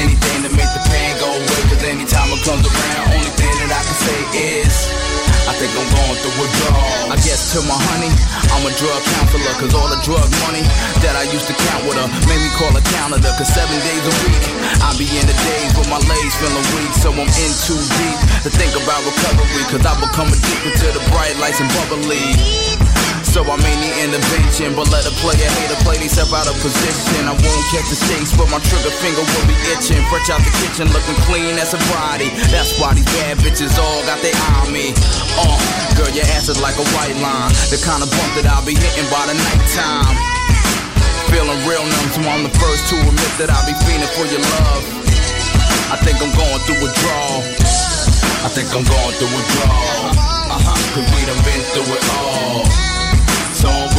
Anything to make the pain go away. Cause anytime it comes around, only thing that I can say is. I think I'm going through withdrawal. I guess to my honey, I'm a drug counselor. Cause all the drug money that I used to count with her made me call a calendar. Cause seven days a week, I be in the days with my legs feeling weak. So I'm in too deep to think about recovery. Cause I become addicted to the bright lights and bubbly. So I may need intervention, but let a player hater play themselves out of position. I won't catch the chase, but my trigger finger will be itching. Fresh out the kitchen, looking clean as a body. That's why these bad bitches all got their eye on me. Uh, girl, your ass is like a white line, the kind of bump that I'll be hitting by the nighttime. Feeling real numb, so I'm the first to admit that I'll be fiending for your love. I think I'm going through withdrawal. I think I'm going through withdrawal. Uh huh, cause we done been through it all.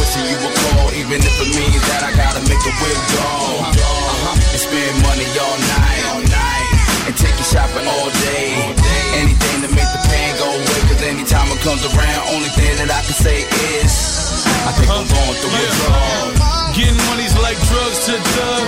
So I'm you would call, even if it means that I gotta make a withdrawal. Uh-huh. And spend money all night, all night, and take you shopping all day. Anything to make the pain go away, cause anytime it comes around, only thing that I can say is, I think I'm going through withdrawal. Getting money's like drugs to a thug.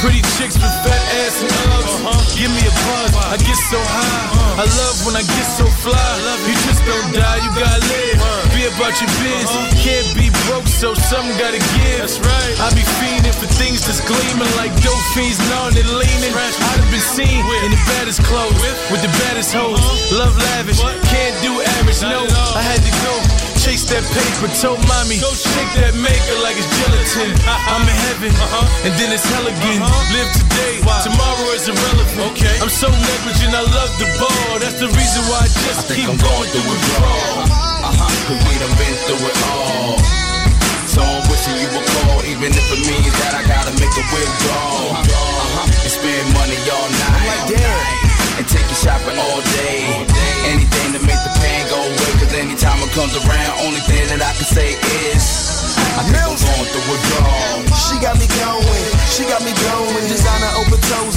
Pretty chicks with fat ass and Uggs. Give me a buzz, I get so high. I love when I get so fly. Love You just don't die, you gotta live. Be about your biz. Can't be broke, so something gotta give. That's right. I be fiending for things that's gleaming like dope fiends, gnawing and leaning. I done been seen in the baddest clothes with the baddest hoes. Love lavish, can't do average. No, I had to go. Chase that paper, told mommy, go shake that maker like it's gelatin. I'm in heaven, uh-huh. and then it's hell again. Live today, tomorrow is irrelevant. Okay. I'm so negligent, I love the ball. That's the reason why I just keep I'm going going through through withdrawal. Cause we done been through it all. So I'm wishing you would call, even if it means that I gotta make a withdrawal. Uh huh, and spend money all night, all night, and take you shopping all day. Anything to make the pain go away, cause anytime it comes around, only thing that I can say is, I think I'm going through withdrawal. She got me going, she got me going. Designer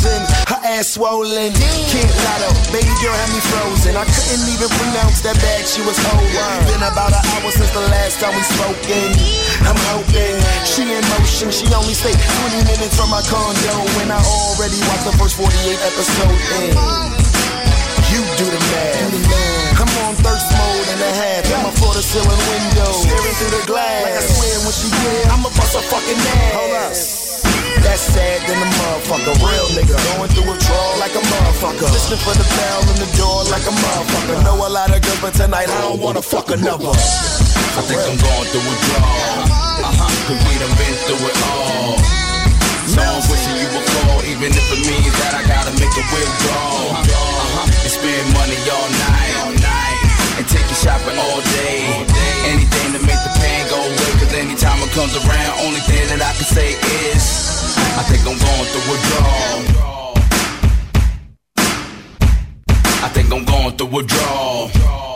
in, her ass swollen. Can't lotto, baby girl had me frozen. I couldn't even pronounce that bag she was holding. Been about an hour since the last time we spoken. I'm hoping she in motion. She only stayed 20 minutes from my condo when I already watched the first 48 episode in. You do the math. I'm on thirst mode and a half. Got my floor to ceiling window. Staring through the glass. Like I swear when she get, I'ma bust a fucking ass. Hold up. That's sad than a motherfucker. Real nigga. Going through a draw like a motherfucker. Listening for the bell in the door like a motherfucker. Know a lot of good, but tonight I don't wanna fuck another. I think I'm going through withdrawal. Uh huh, cause we done been through it all. So I'm wishing you call, even if it means that I gotta make a withdrawal. Uh huh, and spend money all night, all night, and take you shopping all day. Anything to make the pain go away, cause anytime it comes around, only thing that I can say is, I think I'm going through withdrawal. I think I'm going through withdrawal.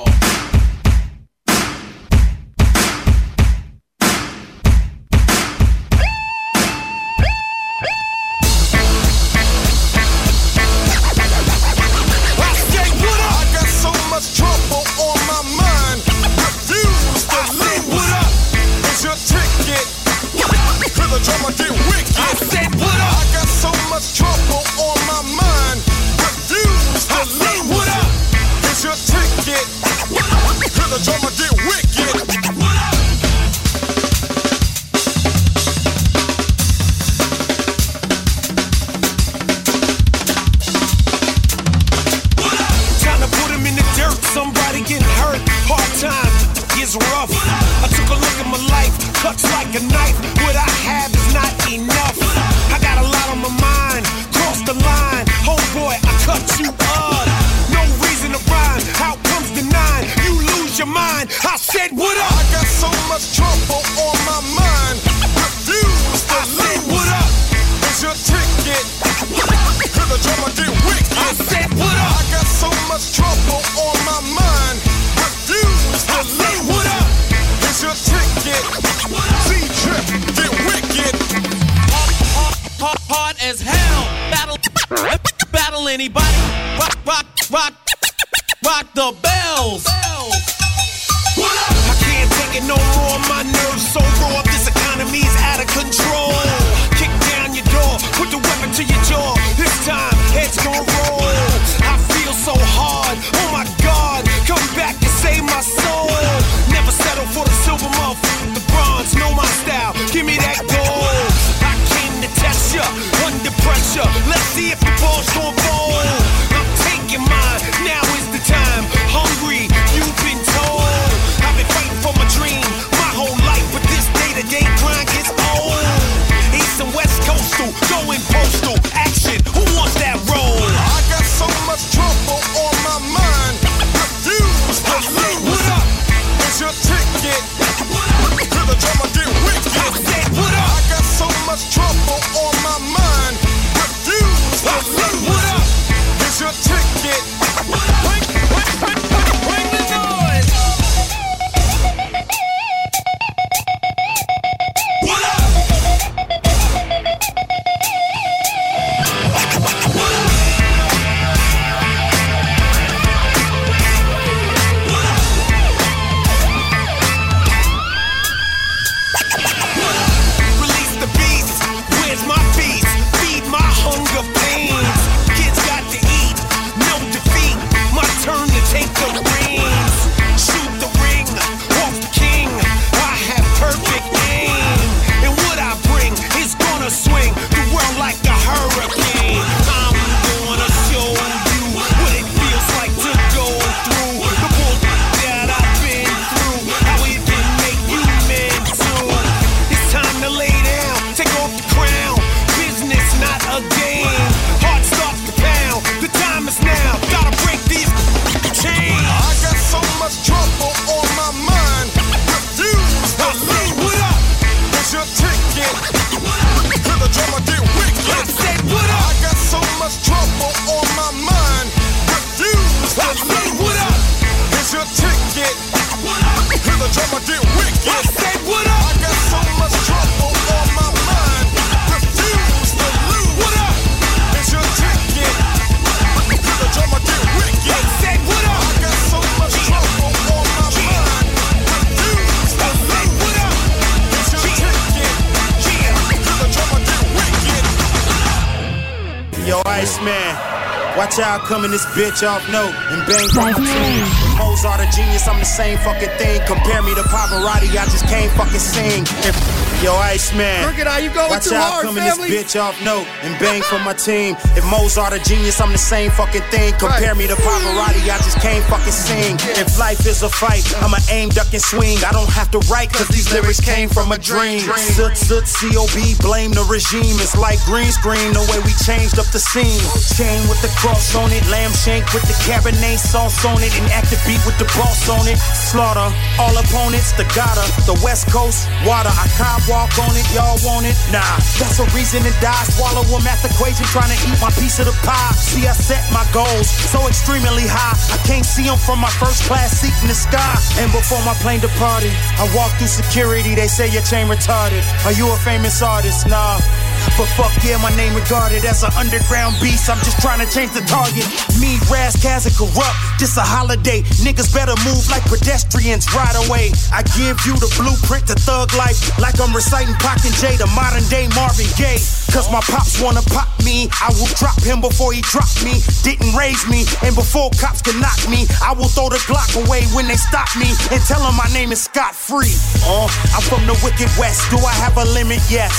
Bitch off note and bang from. Mozart a genius, I'm the same fucking thing. Compare me to Pavarotti, I just can't fucking sing. And yo, Iceman, Crooked I, you going watch too out hard, coming family. this bitch off note and bang for my team. If Mozart a genius, I'm the same fucking thing. Compare me to Pavarotti, I just can't fucking sing. If life is a fight, I'ma aim, duck, and swing. I don't have to write, cause these lyrics came from a dream. Soot, soot, COB, blame the regime. It's like green screen, the way we changed up the scene. Chain with the cross on it, lamb shank with the cabernet sauce on it, and active beat with the boss on it. Slaughter all opponents, the gotta, the west coast, water. I can't walk on it, y'all want it? Nah, that's a reason to die. Swallow a math equation, trying to eat my piece of the pie. See, I set my goals so extremely high. I can't see them from my first class seat in the sky. And before my plane departed, I walked through security. They say your chain retarded. Are you a famous artist? Nah. But fuck yeah, my name regarded as an underground beast. I'm just trying to change the target. Me, Ras, Kass, and Corrupt. This a holiday. Niggas better move like pedestrians right away. I give you the blueprint to thug life. Like I'm reciting Pac and J, the modern day Marvin Gaye. Cause my pops wanna pop me. I will drop him before he drop me. Didn't raise me, and before cops can knock me, I will throw the Glock away when they stop me and tell them my name is Scott Free. Uh, I'm from the Wicked West. Do I have a limit? Yes.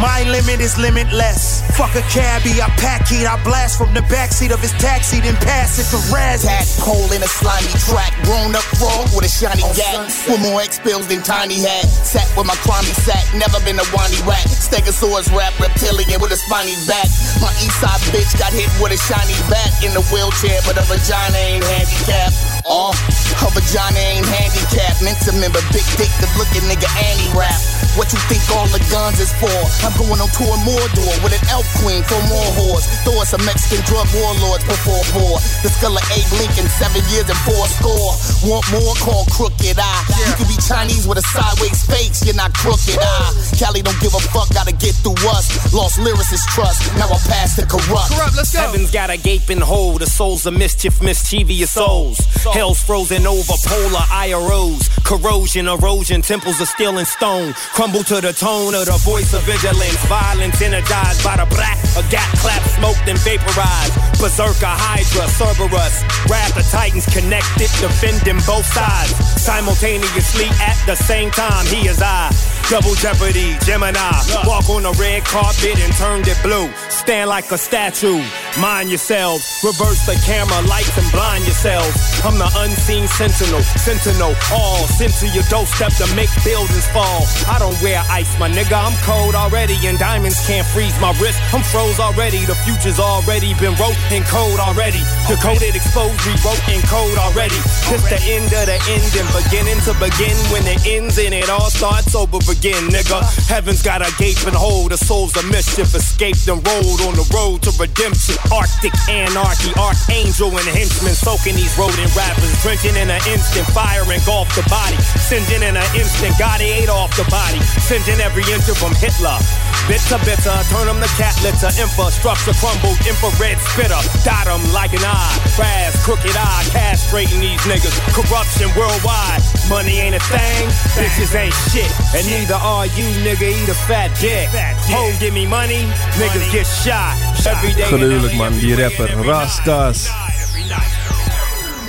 My limit is limitless. Fuck a cabbie, I pack heat, I blast from the backseat of his taxi, then pass it to Ras. Tadpole in a slimy track, grown up frog with a shiny gat. With more X pills than Tiny had. Sat with my crummy sack, never been a whiny rat. Stegosaurus rap reptilian with a spiny back. My east side bitch got hit with a shiny bat in the wheelchair, but her vagina ain't handicapped. Oh, her vagina ain't handicapped. Meant to remember big dick, the looking nigga Annie rap. What you think all the guns is for? I'm going on tour Mordor with an elf queen for more whores. Thor some Mexican drug warlords before war. The skull of Abe Lincoln, seven years and four score. Want more? Call Crooked I. You can be Chinese with a sideways face, you're not Crooked I. Cali don't give a fuck, gotta get through us. Lost lyricist trust, now I pass the corrupt. Let's go. Heaven's got a gaping hole. The souls of mischief, mischievous souls. Hell's frozen over polar IROs. Corrosion, erosion, temples of steel and stone. Crumble to the tone of the voice of vigilance. Violence energized by the black. A gat clap, smoked and vaporized. Berserker, Hydra, Cerberus. Wrath of Titans connected, defending both sides. Simultaneously at the same time, he is I. Double jeopardy, Gemini. Walk on the red carpet and turned it blue. Stand like a statue. Mind yourselves. Reverse the camera lights and blind yourselves. I'm the unseen sentinel. Sentinel. All sent to your doorstep to make buildings fall. I don't wear ice, my nigga. I'm cold already, and diamonds can't freeze my wrist. I'm froze already. The future's already been wrote in code already. Decoded, exposed, rewrote in code already. It's the end of the end and beginning to begin when it ends and it all starts over again, nigga. Heaven's got a gaping hole. The souls of mischief escaped and rolled on the road to redemption. Arctic anarchy, archangel and henchman soaking these rodent rappers, drenching in an instant, fire engulfed the body, singeing in an instant. God he ate off the body, singeing every inch of them Hitler. Bit to bitter, turn them to cat litter, infrastructure crumbled, infrared spitter, dot them like an eye, brass, Crooked I, castrating these niggas, corruption worldwide, money ain't a thing, bitches ain't shit, and neither are you, nigga, eat a fat dick. Ho, give me money, niggas get shot, every day. in Gruwelijk man, die rapper. Rastas.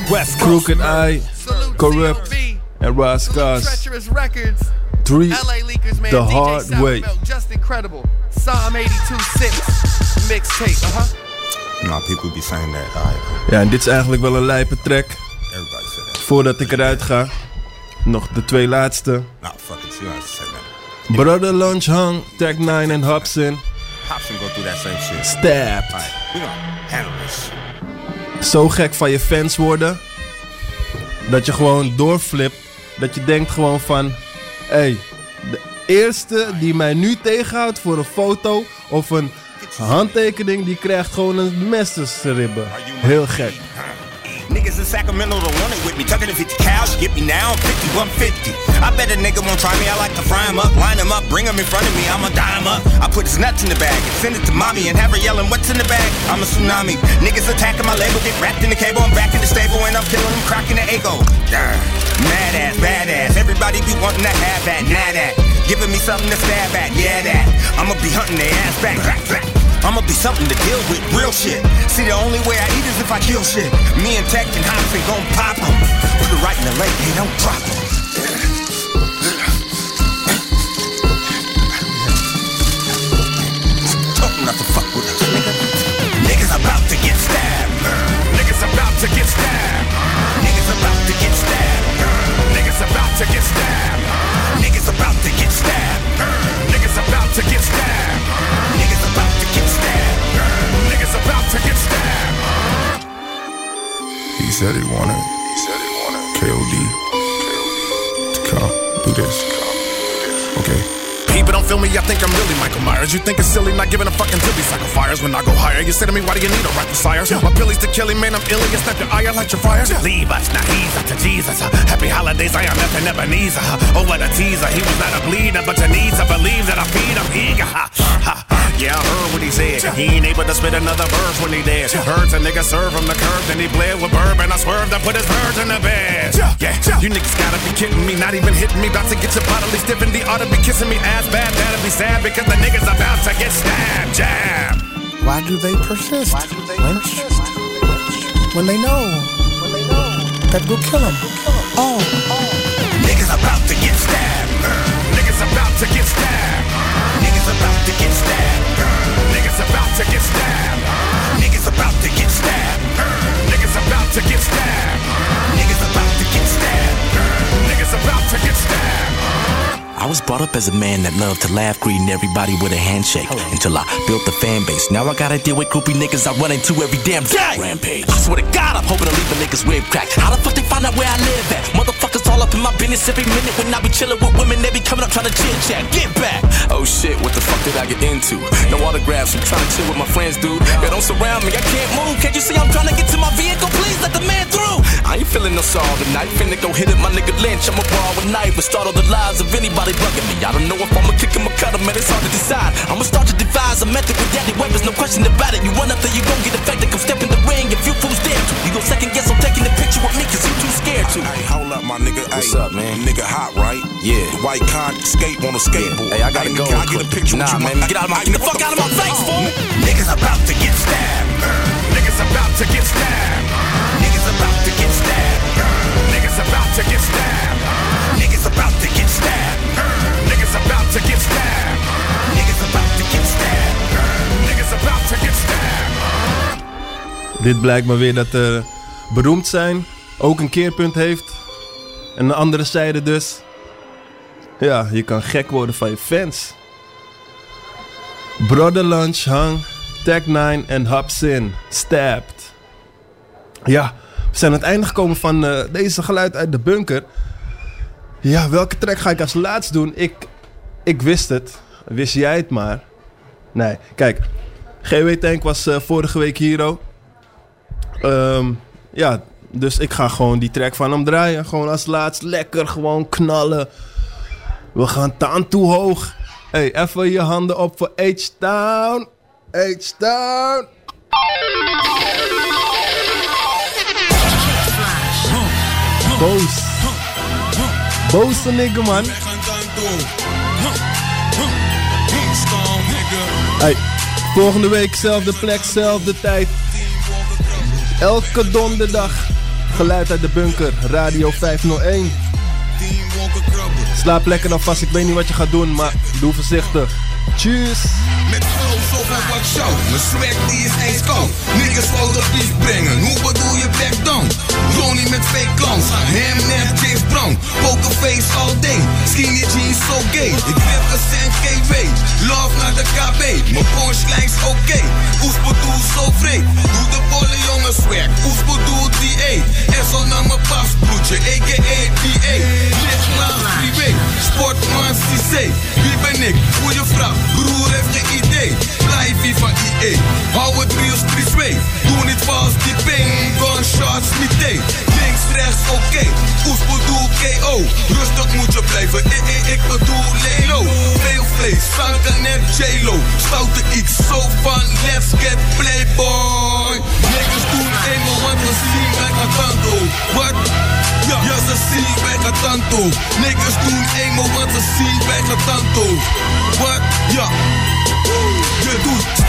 Crooked Eye, Corrupt. Treacherous Records. Three LA Leakers, man. the DJ hard South way. Milk, just incredible. Psalm 82 6. Mixtape, uh huh. Nou, people be saying that. Ja, en dit is eigenlijk wel een lijpe track. Voordat ik eruit ga, nog de twee laatste. Nah, fuck it. You have to say that. Brother Lunch Hung, Tech 9 en Hobson. And go through that same shit. Stabbed. Alright, we gonna handle this. Zo gek van je fans worden. Dat je gewoon doorflipt. Dat je denkt gewoon van... Hé, hey, de eerste die mij nu tegenhoudt voor een foto of een handtekening... die krijgt gewoon een zijn ribben. Heel gek. Niggas in Sacramento don't want it with me. Tucking the 50 cows, get me now, 50, 150. I bet a nigga won't try me. I like to fry him up, line him up, bring him in front of me. I'ma dye up. I put his nuts in the bag and send it to mommy and have her yelling, What's in the bag? I'm a tsunami. Niggas attacking my label, get wrapped in the cable. I'm back in the stable and I'm killing them, cracking the ego. Darn. Mad ass, bad ass. Everybody be wanting to have that, nah that. Giving me something to stab at, yeah that. I'ma be hunting their ass back, back, back. I'ma be something to deal with, real shit. See, the only way I eat is if I kill shit. Me and Tech and Hopsin gon' pop 'em. Put it right in the lake, hey, don't drop 'em. Said he wanted. He said he wanted. KOD. To come do this. Okay. People don't feel me, I think I'm really Michael Myers. You think it's silly not giving a fucking to these psycho fires when I go higher. You say to me, why do you need a rifle sire? My Billy's the killing man, I'm ill, you snap your eye, I light your fire. Leave us, now he's up to Jesus. Happy holidays, I am nothing Ebenezer. uh. Oh, what a teaser, he was not a bleeder, but you need to believe that I feed him eager. Ha, ha. Yeah, I heard what he said. He ain't able to spit another verse when he dead. Heard a nigga serve him the curb, then he bled with bourbon. I swerved, I put his birds in the bed. Yeah, you niggas gotta be kidding me, not even hitting me. About to get your bodily stiffened. The ought to be kissing me ass bad, that'll be sad because the niggas about to get stabbed. Jab. Why do they persist? Why do they persist? When they know, when they know that we'll kill them. Oh, Niggas about to get stabbed. Niggas about to get stabbed. Niggas about to get stabbed. Niggas about to get stabbed. Niggas about to get stabbed. Niggas about to get stabbed. Niggas about to get stabbed. Niggas about to get stabbed. I was brought up as a man that loved to laugh, greeting everybody with a handshake until I built the fan base. Now I gotta deal with groupie niggas I run into every damn day. Rampage. I swear to God, I'm hoping to leave a nigga's rib cracked. How the fuck they find out where I live at? Motherfuckers all up in my business every minute when I be chilling with women. They be coming up trying to chit chat. Get back. Oh shit, what the fuck did I get into? No autographs, I'm trying to chill with my friends, dude. Yo, don't surround me, I can't move. Can't you see I'm trying to get to my vehicle? Please let the man through. I ain't feeling no sorrow tonight. Finna go hit it, my nigga Lynch. I'ma borrow a knife and start all the lives of anybody bugging me. I don't know if I'ma kick him or cut him, man. It's hard to decide. I'ma start to devise a method with daddy weapons, no question about it. You run up there, you gon' get affected. Come step in the ring if you fools dare to. You gon' second guess on taking the picture with me, cause you too scared to. Hey, hold up, my nigga. What's Hey, up, man? Nigga hot, right? Yeah. The white con skate on a skateboard. Hey, I gotta go Can I get a picture Nah, with you? man, get out of my- get the fuck out of my face, fool. Niggas about to get stabbed. Niggas about to get stabbed. Niggas about to get stabbed. Niggas about to get stabbed. Niggas about to get stabbed. Niggas about to get stabbed. Niggas about to get stabbed. Niggas about to get stabbed. Dit blijkt maar weer dat er beroemd zijn ook een keerpunt heeft. En de andere zijde dus. Ja, je kan gek worden van je fans. Brother Lunch hang Tag 9 en Hapsin stabbed. Ja, we zijn aan het einde gekomen van uh, deze geluid uit de bunker. Ja, welke track ga ik als laatst doen? Ik, ik wist het. Wist jij het maar? Nee, kijk. GW Tank was eh, vorige week hier ook. Ehm, ja, dus ik ga gewoon die track van hem draaien. Gewoon als laatst lekker gewoon knallen. We gaan taan toe hoog. Hey, even je handen op voor H-Town. H-Town. Boos. Boze nigga, man. Hey, volgende week, zelfde plek, zelfde tijd. Elke donderdag. Geluid uit de bunker, Radio 501. Slaap lekker dan vast, ik weet niet wat je gaat doen, maar doe voorzichtig. Tjus. Met flow zoveel wat show. Mijn swag die is ijskoud. Niggas wou de beef brengen. Hoe bedoel je back down? Ronnie met fake clowns. Hem net James Brown. Pokerface all day. Skinny jeans so gay. Ik heb een cent KW. Love naar de KB. Mijn punchlines oké. Okay. Oes bedoel zo vreed. Doe de bolle jongen swag. Oes bedoel DA. En zo naar mijn pasbloedje. A.k.a. DA. Licht langs privé. Sportman CC. Wie ben ik? Goeie vraag. Broer heeft geen idee. Blijf van IE. Hou het real street. Doe niet vals die ping. Gunshots niet day. Links, rechts, oké. Okay. Oes bedoel KO. Rustig moet je blijven. Ik, ik, ik bedoel Lelo. Veel vlees. Sanka net J-Lo. Stoute iets zo van let's get playboy. Niggas doen eenmaal want we zien bij Catanto. Wat? Ja, ja, ze zien bij Catanto. Niggas doen eenmaal want ze zien bij Catanto. Wat? Ja. Je doet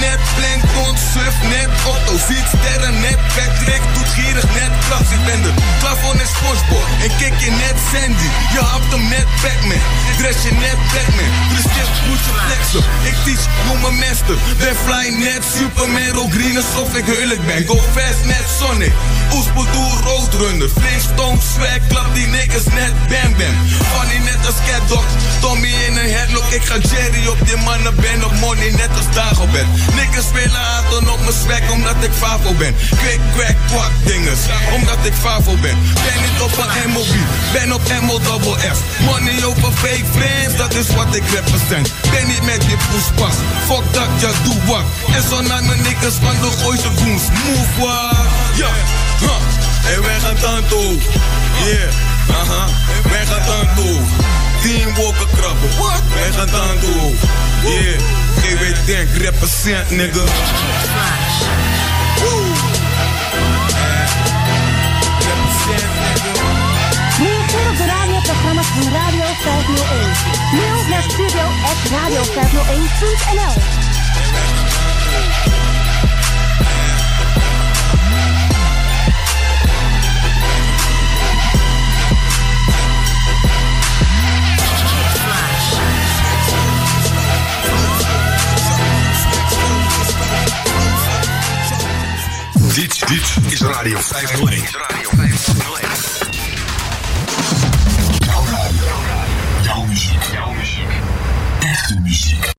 net, plankton, surf net, auto, ziet sterren net, Patrick doet gierig net, klas, ik ben de plafond en Spongebob, en kik je net Sandy, je hapt hem net Batman, dress je net Batman, dus dit moet je flexen, ik teach, noem me master, ben fly net, Superman, roll green alsof ik heerlijk ben, go fast net Sonic, Oes bedoel roadrunner, Flintstone swag, klap die niggas net, bam bam, funny net als cat dog, Tommy in een headlock, ik ga Jerry op die mannen, ben op money net als Dagobert. Niggas willen haten op mijn swag omdat ik favo ben. Quick, crack, kwak dinges, omdat ik favo ben. Ben niet op een MOB, ben op MO double. Money over fake friends, dat is wat ik represent. Ben niet met je poespas, fuck dat, ja doe wat. En zo naar mijn niggas van de gooise goons, move what. Ja, huh. En wij gaan tanto, yeah, aha, wij gaan tanto. Team walken krabben? Wij gaan tanto, yeah everything represent, nigga. Represent, nigga. Nieuwsgierig de radioprogramma's van Radio 501. Mail naar studio at radio501.nl Dit, dit is Radio 501. Radio 501. Jouw radio. Jouw muziek. Jouw muziek. Echte muziek.